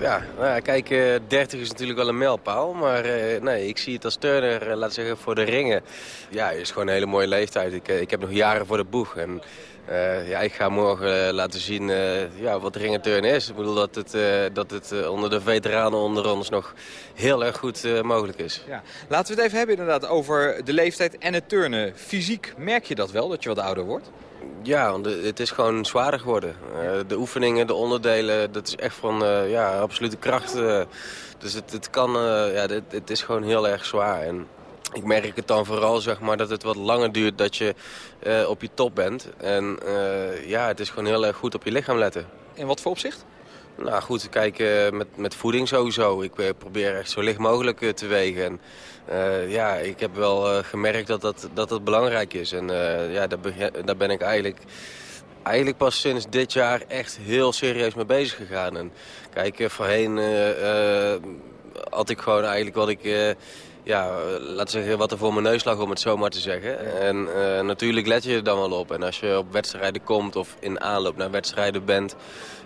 Ja, nou kijk, eh 30 is natuurlijk wel een mijlpaal. Maar eh, nee, ik zie het als turner, eh, we zeggen, voor de ringen. Ja, is gewoon een hele mooie leeftijd. Ik, eh, ik heb nog jaren voor de boeg. En eh, ja, ik ga morgen eh, laten zien eh, ja, wat ringenturnen is. Ik bedoel dat het, eh, dat het eh, onder de veteranen onder ons nog heel erg goed eh, mogelijk is. Ja. Laten we het even hebben inderdaad over de leeftijd en het turnen. Fysiek merk je dat wel, dat je wat ouder wordt? Ja, want het is gewoon zwaarder geworden. Eh, de oefeningen, de onderdelen, dat is echt van eh, ja, absolute kracht. eh. dus het, het kan, ja, het, het is gewoon heel erg zwaar. En ik merk het dan vooral, zeg maar, dat het wat langer duurt dat je op je top bent. En ja, het is gewoon heel erg goed op je lichaam letten. In wat voor opzicht? Nou goed, kijk, eh, met, met voeding sowieso. Ik probeer echt zo licht mogelijk te wegen. En, eh, ja, ik heb wel eh, gemerkt dat dat, dat dat belangrijk is. En eh, ja, daar, daar ben ik eigenlijk, eigenlijk pas sinds dit jaar echt heel serieus mee bezig gegaan. En kijk, voorheen had ik gewoon eigenlijk wat ik... ja, laten zeggen, wat er voor mijn neus lag, om het zo maar te zeggen. En eh, natuurlijk let je er dan wel op. En als je op wedstrijden komt of in aanloop naar wedstrijden bent...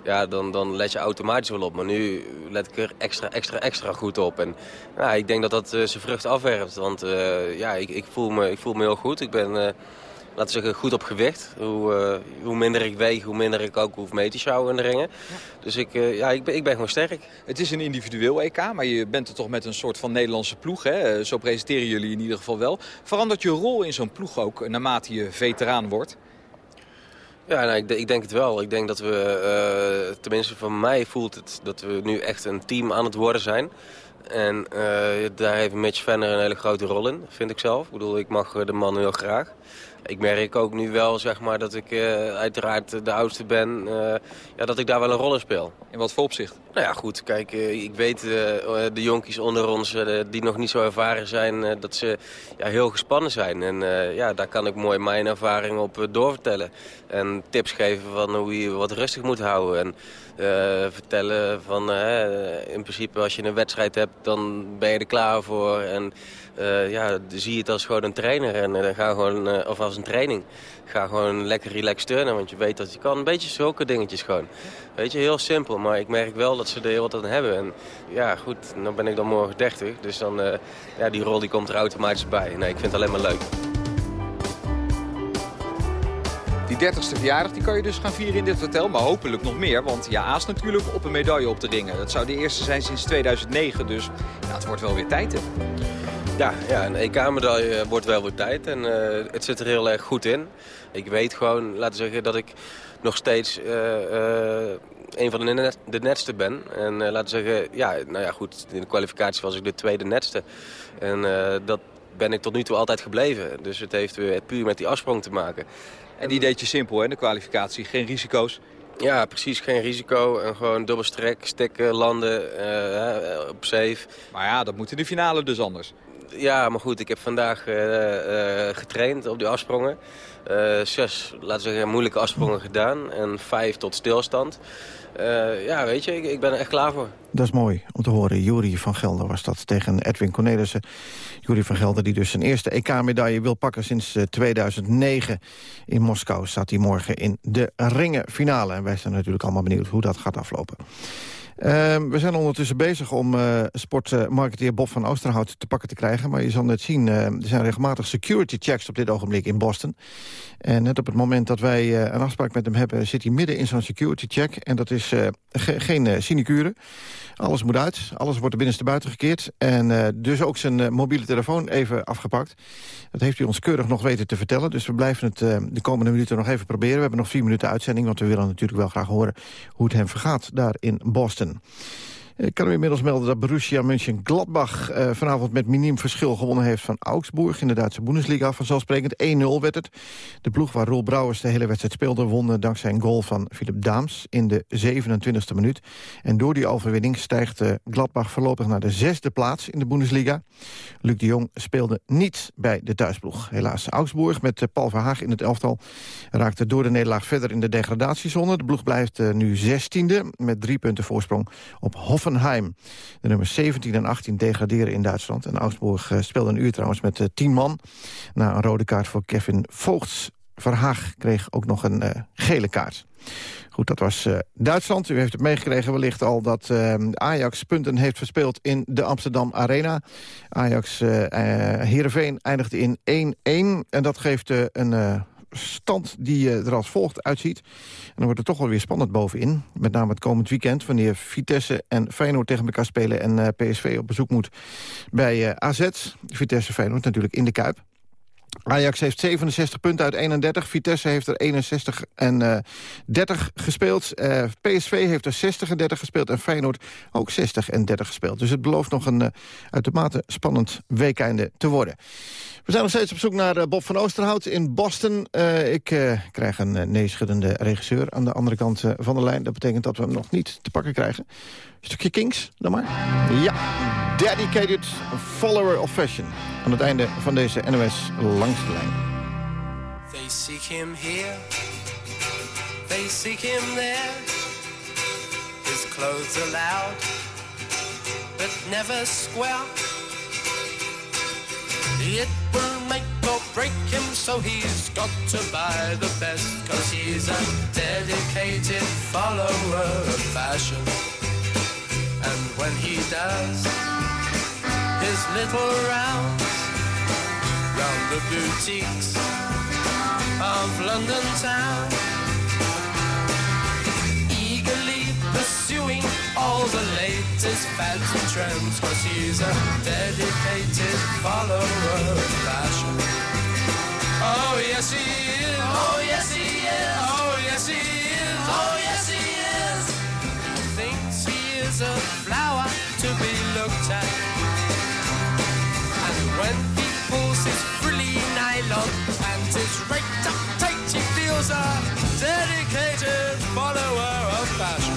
Ja, dan, dan let je automatisch wel op. Maar nu let ik er extra, extra, extra goed op. En ja, ik denk dat dat eh, zijn vrucht afwerpt. Want eh, ja, ik, ik, voel me, ik voel me heel goed. Ik ben, laten we zeggen, goed op gewicht. Hoe, eh, hoe minder ik weeg, hoe minder ik ook hoef mee te sjouwen in de ringen. Dus ik, eh, ja, ik, ben, ik ben gewoon sterk. Het is een individueel EK, maar je bent er toch met een soort van Nederlandse ploeg. Hè? Eh, Zo presenteren jullie in ieder geval wel. Verandert je rol in zo'n ploeg ook naarmate je veteraan wordt? Ja, nou, ik, ik denk het wel. Ik denk dat we, eh, tenminste voor mij voelt het, dat we nu echt een team aan het worden zijn. En eh, daar heeft Mitch Venner een hele grote rol in, vind ik zelf. Ik bedoel, ik mag de man heel graag. Ik merk ook nu wel, zeg maar, dat ik eh, uiteraard de oudste ben, eh, ja, dat ik daar wel een rol in speel. In wat voor opzicht? Nou ja, goed, kijk, eh, ik weet de jonkies onder ons die nog niet zo ervaren zijn, dat ze ja, heel gespannen zijn. En ja, daar kan ik mooi mijn ervaring op doorvertellen. En tips geven van hoe je wat rustig moet houden. En vertellen van, eh, in principe als je een wedstrijd hebt, dan ben je er klaar voor. En eh, ja, zie je het als gewoon een trainer. En eh, dan we gewoon, eh, of als een training. Ga gewoon lekker relaxed turnen, want je weet dat je kan. Een beetje zulke dingetjes gewoon. Weet je, heel simpel. Maar ik merk wel dat ze er heel wat aan hebben. En ja, goed, dan ben ik dan morgen 30. Dus dan, ja, die rol die komt er automatisch bij. Nee, ik vind het alleen maar leuk. Die 30ste verjaardag die kan je dus gaan vieren in dit hotel, maar hopelijk nog meer. Want ja, Aas natuurlijk op een medaille op te ringen. Dat zou de eerste zijn sinds 2009, dus ja, het wordt wel weer tijd. Hè? Ja, ja, een EK-medaille wordt wel weer tijd en uh, het zit er heel erg goed in. Ik weet gewoon, laten we zeggen, dat ik nog steeds uh, een van de, de netste ben. En laten we zeggen, ja, nou ja, goed, in de kwalificatie was ik de tweede netste. En dat ben ik tot nu toe altijd gebleven. Dus het heeft weer puur met die afsprong te maken. En die deed je simpel, hè, de kwalificatie? Geen risico's? Ja, precies. Geen risico. En gewoon dubbelstrek, stekken, landen, uh, op safe. Maar ja, dat moet in de finale dus anders. Ja, maar goed, ik heb vandaag uh, uh, getraind op die afsprongen. zes, laten we zeggen, moeilijke afsprongen gedaan. En vijf tot stilstand. ja, weet je, ik, ik ben er echt klaar voor. Dat is mooi om te horen. Jury van Gelder was dat tegen Edwin Cornelissen. Jury van Gelder die dus zijn eerste EK-medaille wil pakken sinds 2009. In Moskou staat hij morgen in de ringenfinale. En wij zijn natuurlijk allemaal benieuwd hoe dat gaat aflopen. Uh, we zijn ondertussen bezig om uh, sportmarketeer Bob van Oosterhout te pakken te krijgen. Maar je zal net zien, uh, er zijn regelmatig security checks op dit ogenblik in Boston. En net op het moment dat wij een afspraak met hem hebben... zit hij midden in zo'n security check. En dat is ge geen sinecure. Alles moet uit, alles wordt er binnenste buiten gekeerd. En dus ook zijn mobiele telefoon even afgepakt. Dat heeft hij ons keurig nog weten te vertellen. Dus we blijven het de komende minuten nog even proberen. We hebben nog vier minuten uitzending, want we willen natuurlijk wel graag horen... hoe het hem vergaat daar in Boston. Johnson. Ik kan u inmiddels melden dat Borussia Mönchengladbach uh, vanavond met miniem verschil gewonnen heeft van Augsburg in de Duitse Bundesliga. Vanzelfsprekend 1-0 werd het. De ploeg waar Roel Brouwers de hele wedstrijd speelde won dankzij een goal van Philip Daams in de 27e minuut. En door die overwinning stijgt uh, Gladbach voorlopig naar de zesde plaats in de Bundesliga. Luc de Jong speelde niet bij de thuisploeg. Helaas Augsburg met uh, Paul Verhaag in het elftal raakte door de nederlaag verder in de degradatiezone. De ploeg blijft nu 16e met drie punten voorsprong op Hof Hoffenheim. De nummers 17 en 18 degraderen in Duitsland. En Augsburg uh, speelde een uur trouwens met uh, 10 man. Na een rode kaart voor Kevin Voogts. Verhaag kreeg ook nog een uh, gele kaart. Goed, dat was Duitsland. U heeft het meegekregen wellicht al dat Ajax punten heeft verspeeld in de Amsterdam Arena. Ajax Heerenveen eindigde in 1-1. En dat geeft een stand die er als volgt uitziet. En dan wordt het toch wel weer spannend bovenin. Met name het komend weekend, wanneer Vitesse en Feyenoord tegen elkaar spelen... en uh, PSV op bezoek moet bij uh, AZ. Vitesse Feyenoord natuurlijk in de Kuip. Ajax heeft 67 punten uit 31. Vitesse heeft er 61 en uh, 30 gespeeld. Uh, PSV heeft er 60 en 30 gespeeld. En Feyenoord ook 60 en 30 gespeeld. Dus het belooft nog een uh, uitermate spannend weekeinde te worden. We zijn nog steeds op zoek naar Bob van Oosterhout in Boston. Ik krijg een neeschuddende regisseur aan de andere kant van de lijn. Dat betekent dat we hem nog niet te pakken krijgen. Stukje Kings, dan maar. Ja, Dedicated Follower of Fashion. Aan het einde van deze NOS Langs de Lijn. They seek him here, they seek him there. His clothes are loud, but never square. It will make or break him, so he's got to buy the best. Cause he's a dedicated follower of fashion. And when he does his little rounds round the boutiques of London town, eagerly pursuing all the latest fads trends Cause he's a dedicated follower of fashion. Oh yes he Is a flower to be looked at And when he pulls his frilly nylon And his raked up tight he feels a dedicated follower of fashion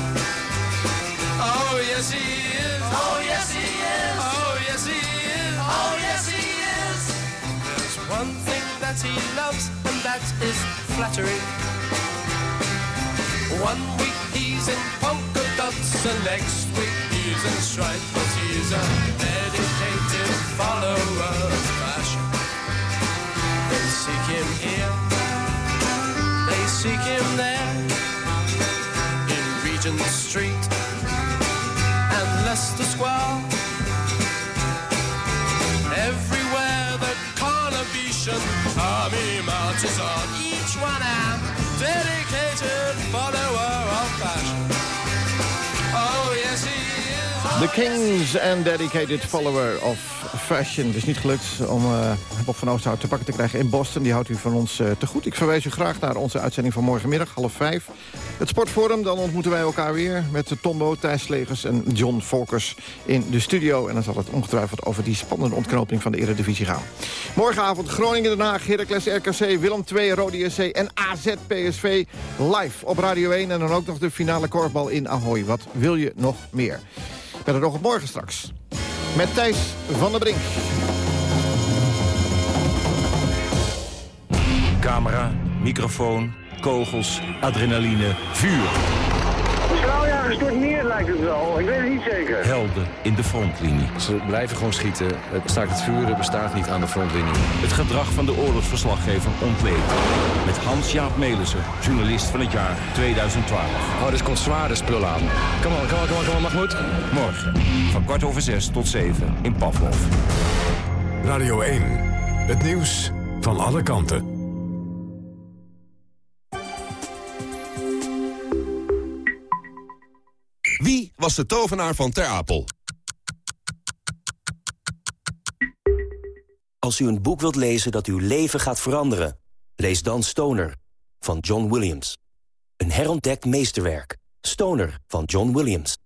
Oh yes he is. Oh yes he is. Oh yes he is. Oh yes he is. There's one thing that he loves, and that is flattery. One the next week, he's and strife, but he's a dedicated follower of fashion. They seek him here, they seek him there, in Regent Street and Leicester Square. Everywhere the Carnavician army marches on, each one a dedicated follower of fashion. The Kings and Dedicated Follower of Fashion. Het is niet gelukt om uh, Bob van Oosterhout te pakken te krijgen in Boston. Die houdt u van ons uh, te goed. Ik verwijs u graag naar onze uitzending van morgenmiddag, half vijf. Het Sportforum, dan ontmoeten wij elkaar weer... met Tombo, Thijs Legers en John Volkers in de studio. En dan zal het ongetwijfeld over die spannende ontknoping van de Eredivisie gaan. Morgenavond Groningen Den Haag, Heracles RKC, Willem II, Rode SC en AZ PSV live op Radio 1. En dan ook nog de finale korfbal in Ahoy. Wat wil je nog meer? Verder nog op morgen straks. Met Thijs van der Brink. Camera, microfoon, kogels, adrenaline, vuur. De straaljager stort neer lijkt het wel. Ik weet het niet zeker. Helden in de frontlinie. Ze blijven gewoon schieten. Het staakt het vuren bestaat niet aan de frontlinie. Het gedrag van de oorlogsverslaggever ontleed. Met Hans-Jaap Melissen, journalist van het jaar 2012. Oh, dus komt zware spul aan. Kom op, kom op, kom op, kom op, Mahmoud. Morgen, van kwart over zes tot zeven in Pavlov. Radio 1, het nieuws van alle kanten. Was de tovenaar van Ter Apel? Als u een boek wilt lezen dat uw leven gaat veranderen... lees dan Stoner van John Williams. Een herontdekt meesterwerk. Stoner van John Williams.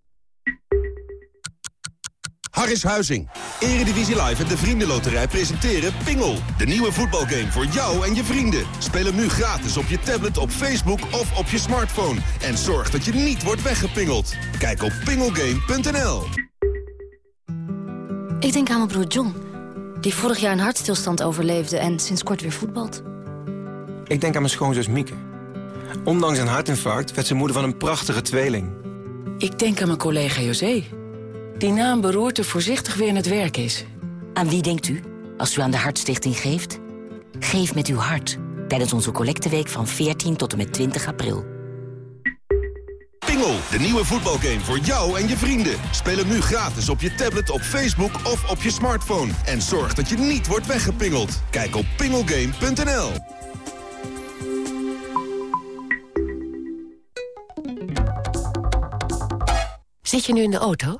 Harris Huizing. Eredivisie Live en de Vriendenloterij presenteren Pingel. De nieuwe voetbalgame voor jou en je vrienden. Speel hem nu gratis op je tablet, op Facebook of op je smartphone. En zorg dat je niet wordt weggepingeld. Kijk op pingelgame.nl Ik denk aan mijn broer John. Die vorig jaar een hartstilstand overleefde en sinds kort weer voetbalt. Ik denk aan mijn schoonzus Mieke. Ondanks een hartinfarct werd ze moeder van een prachtige tweeling. Ik denk aan mijn collega José die na een beroerte voorzichtig weer in het werk is. Aan wie denkt u als u aan de Hartstichting geeft? Geef met uw hart tijdens onze collecteweek van 14 tot en met 20 april. Pingel, de nieuwe voetbalgame voor jou en je vrienden. Speel hem nu gratis op je tablet, op Facebook of op je smartphone. En zorg dat je niet wordt weggepingeld. Kijk op pingelgame.nl Zit je nu in de auto?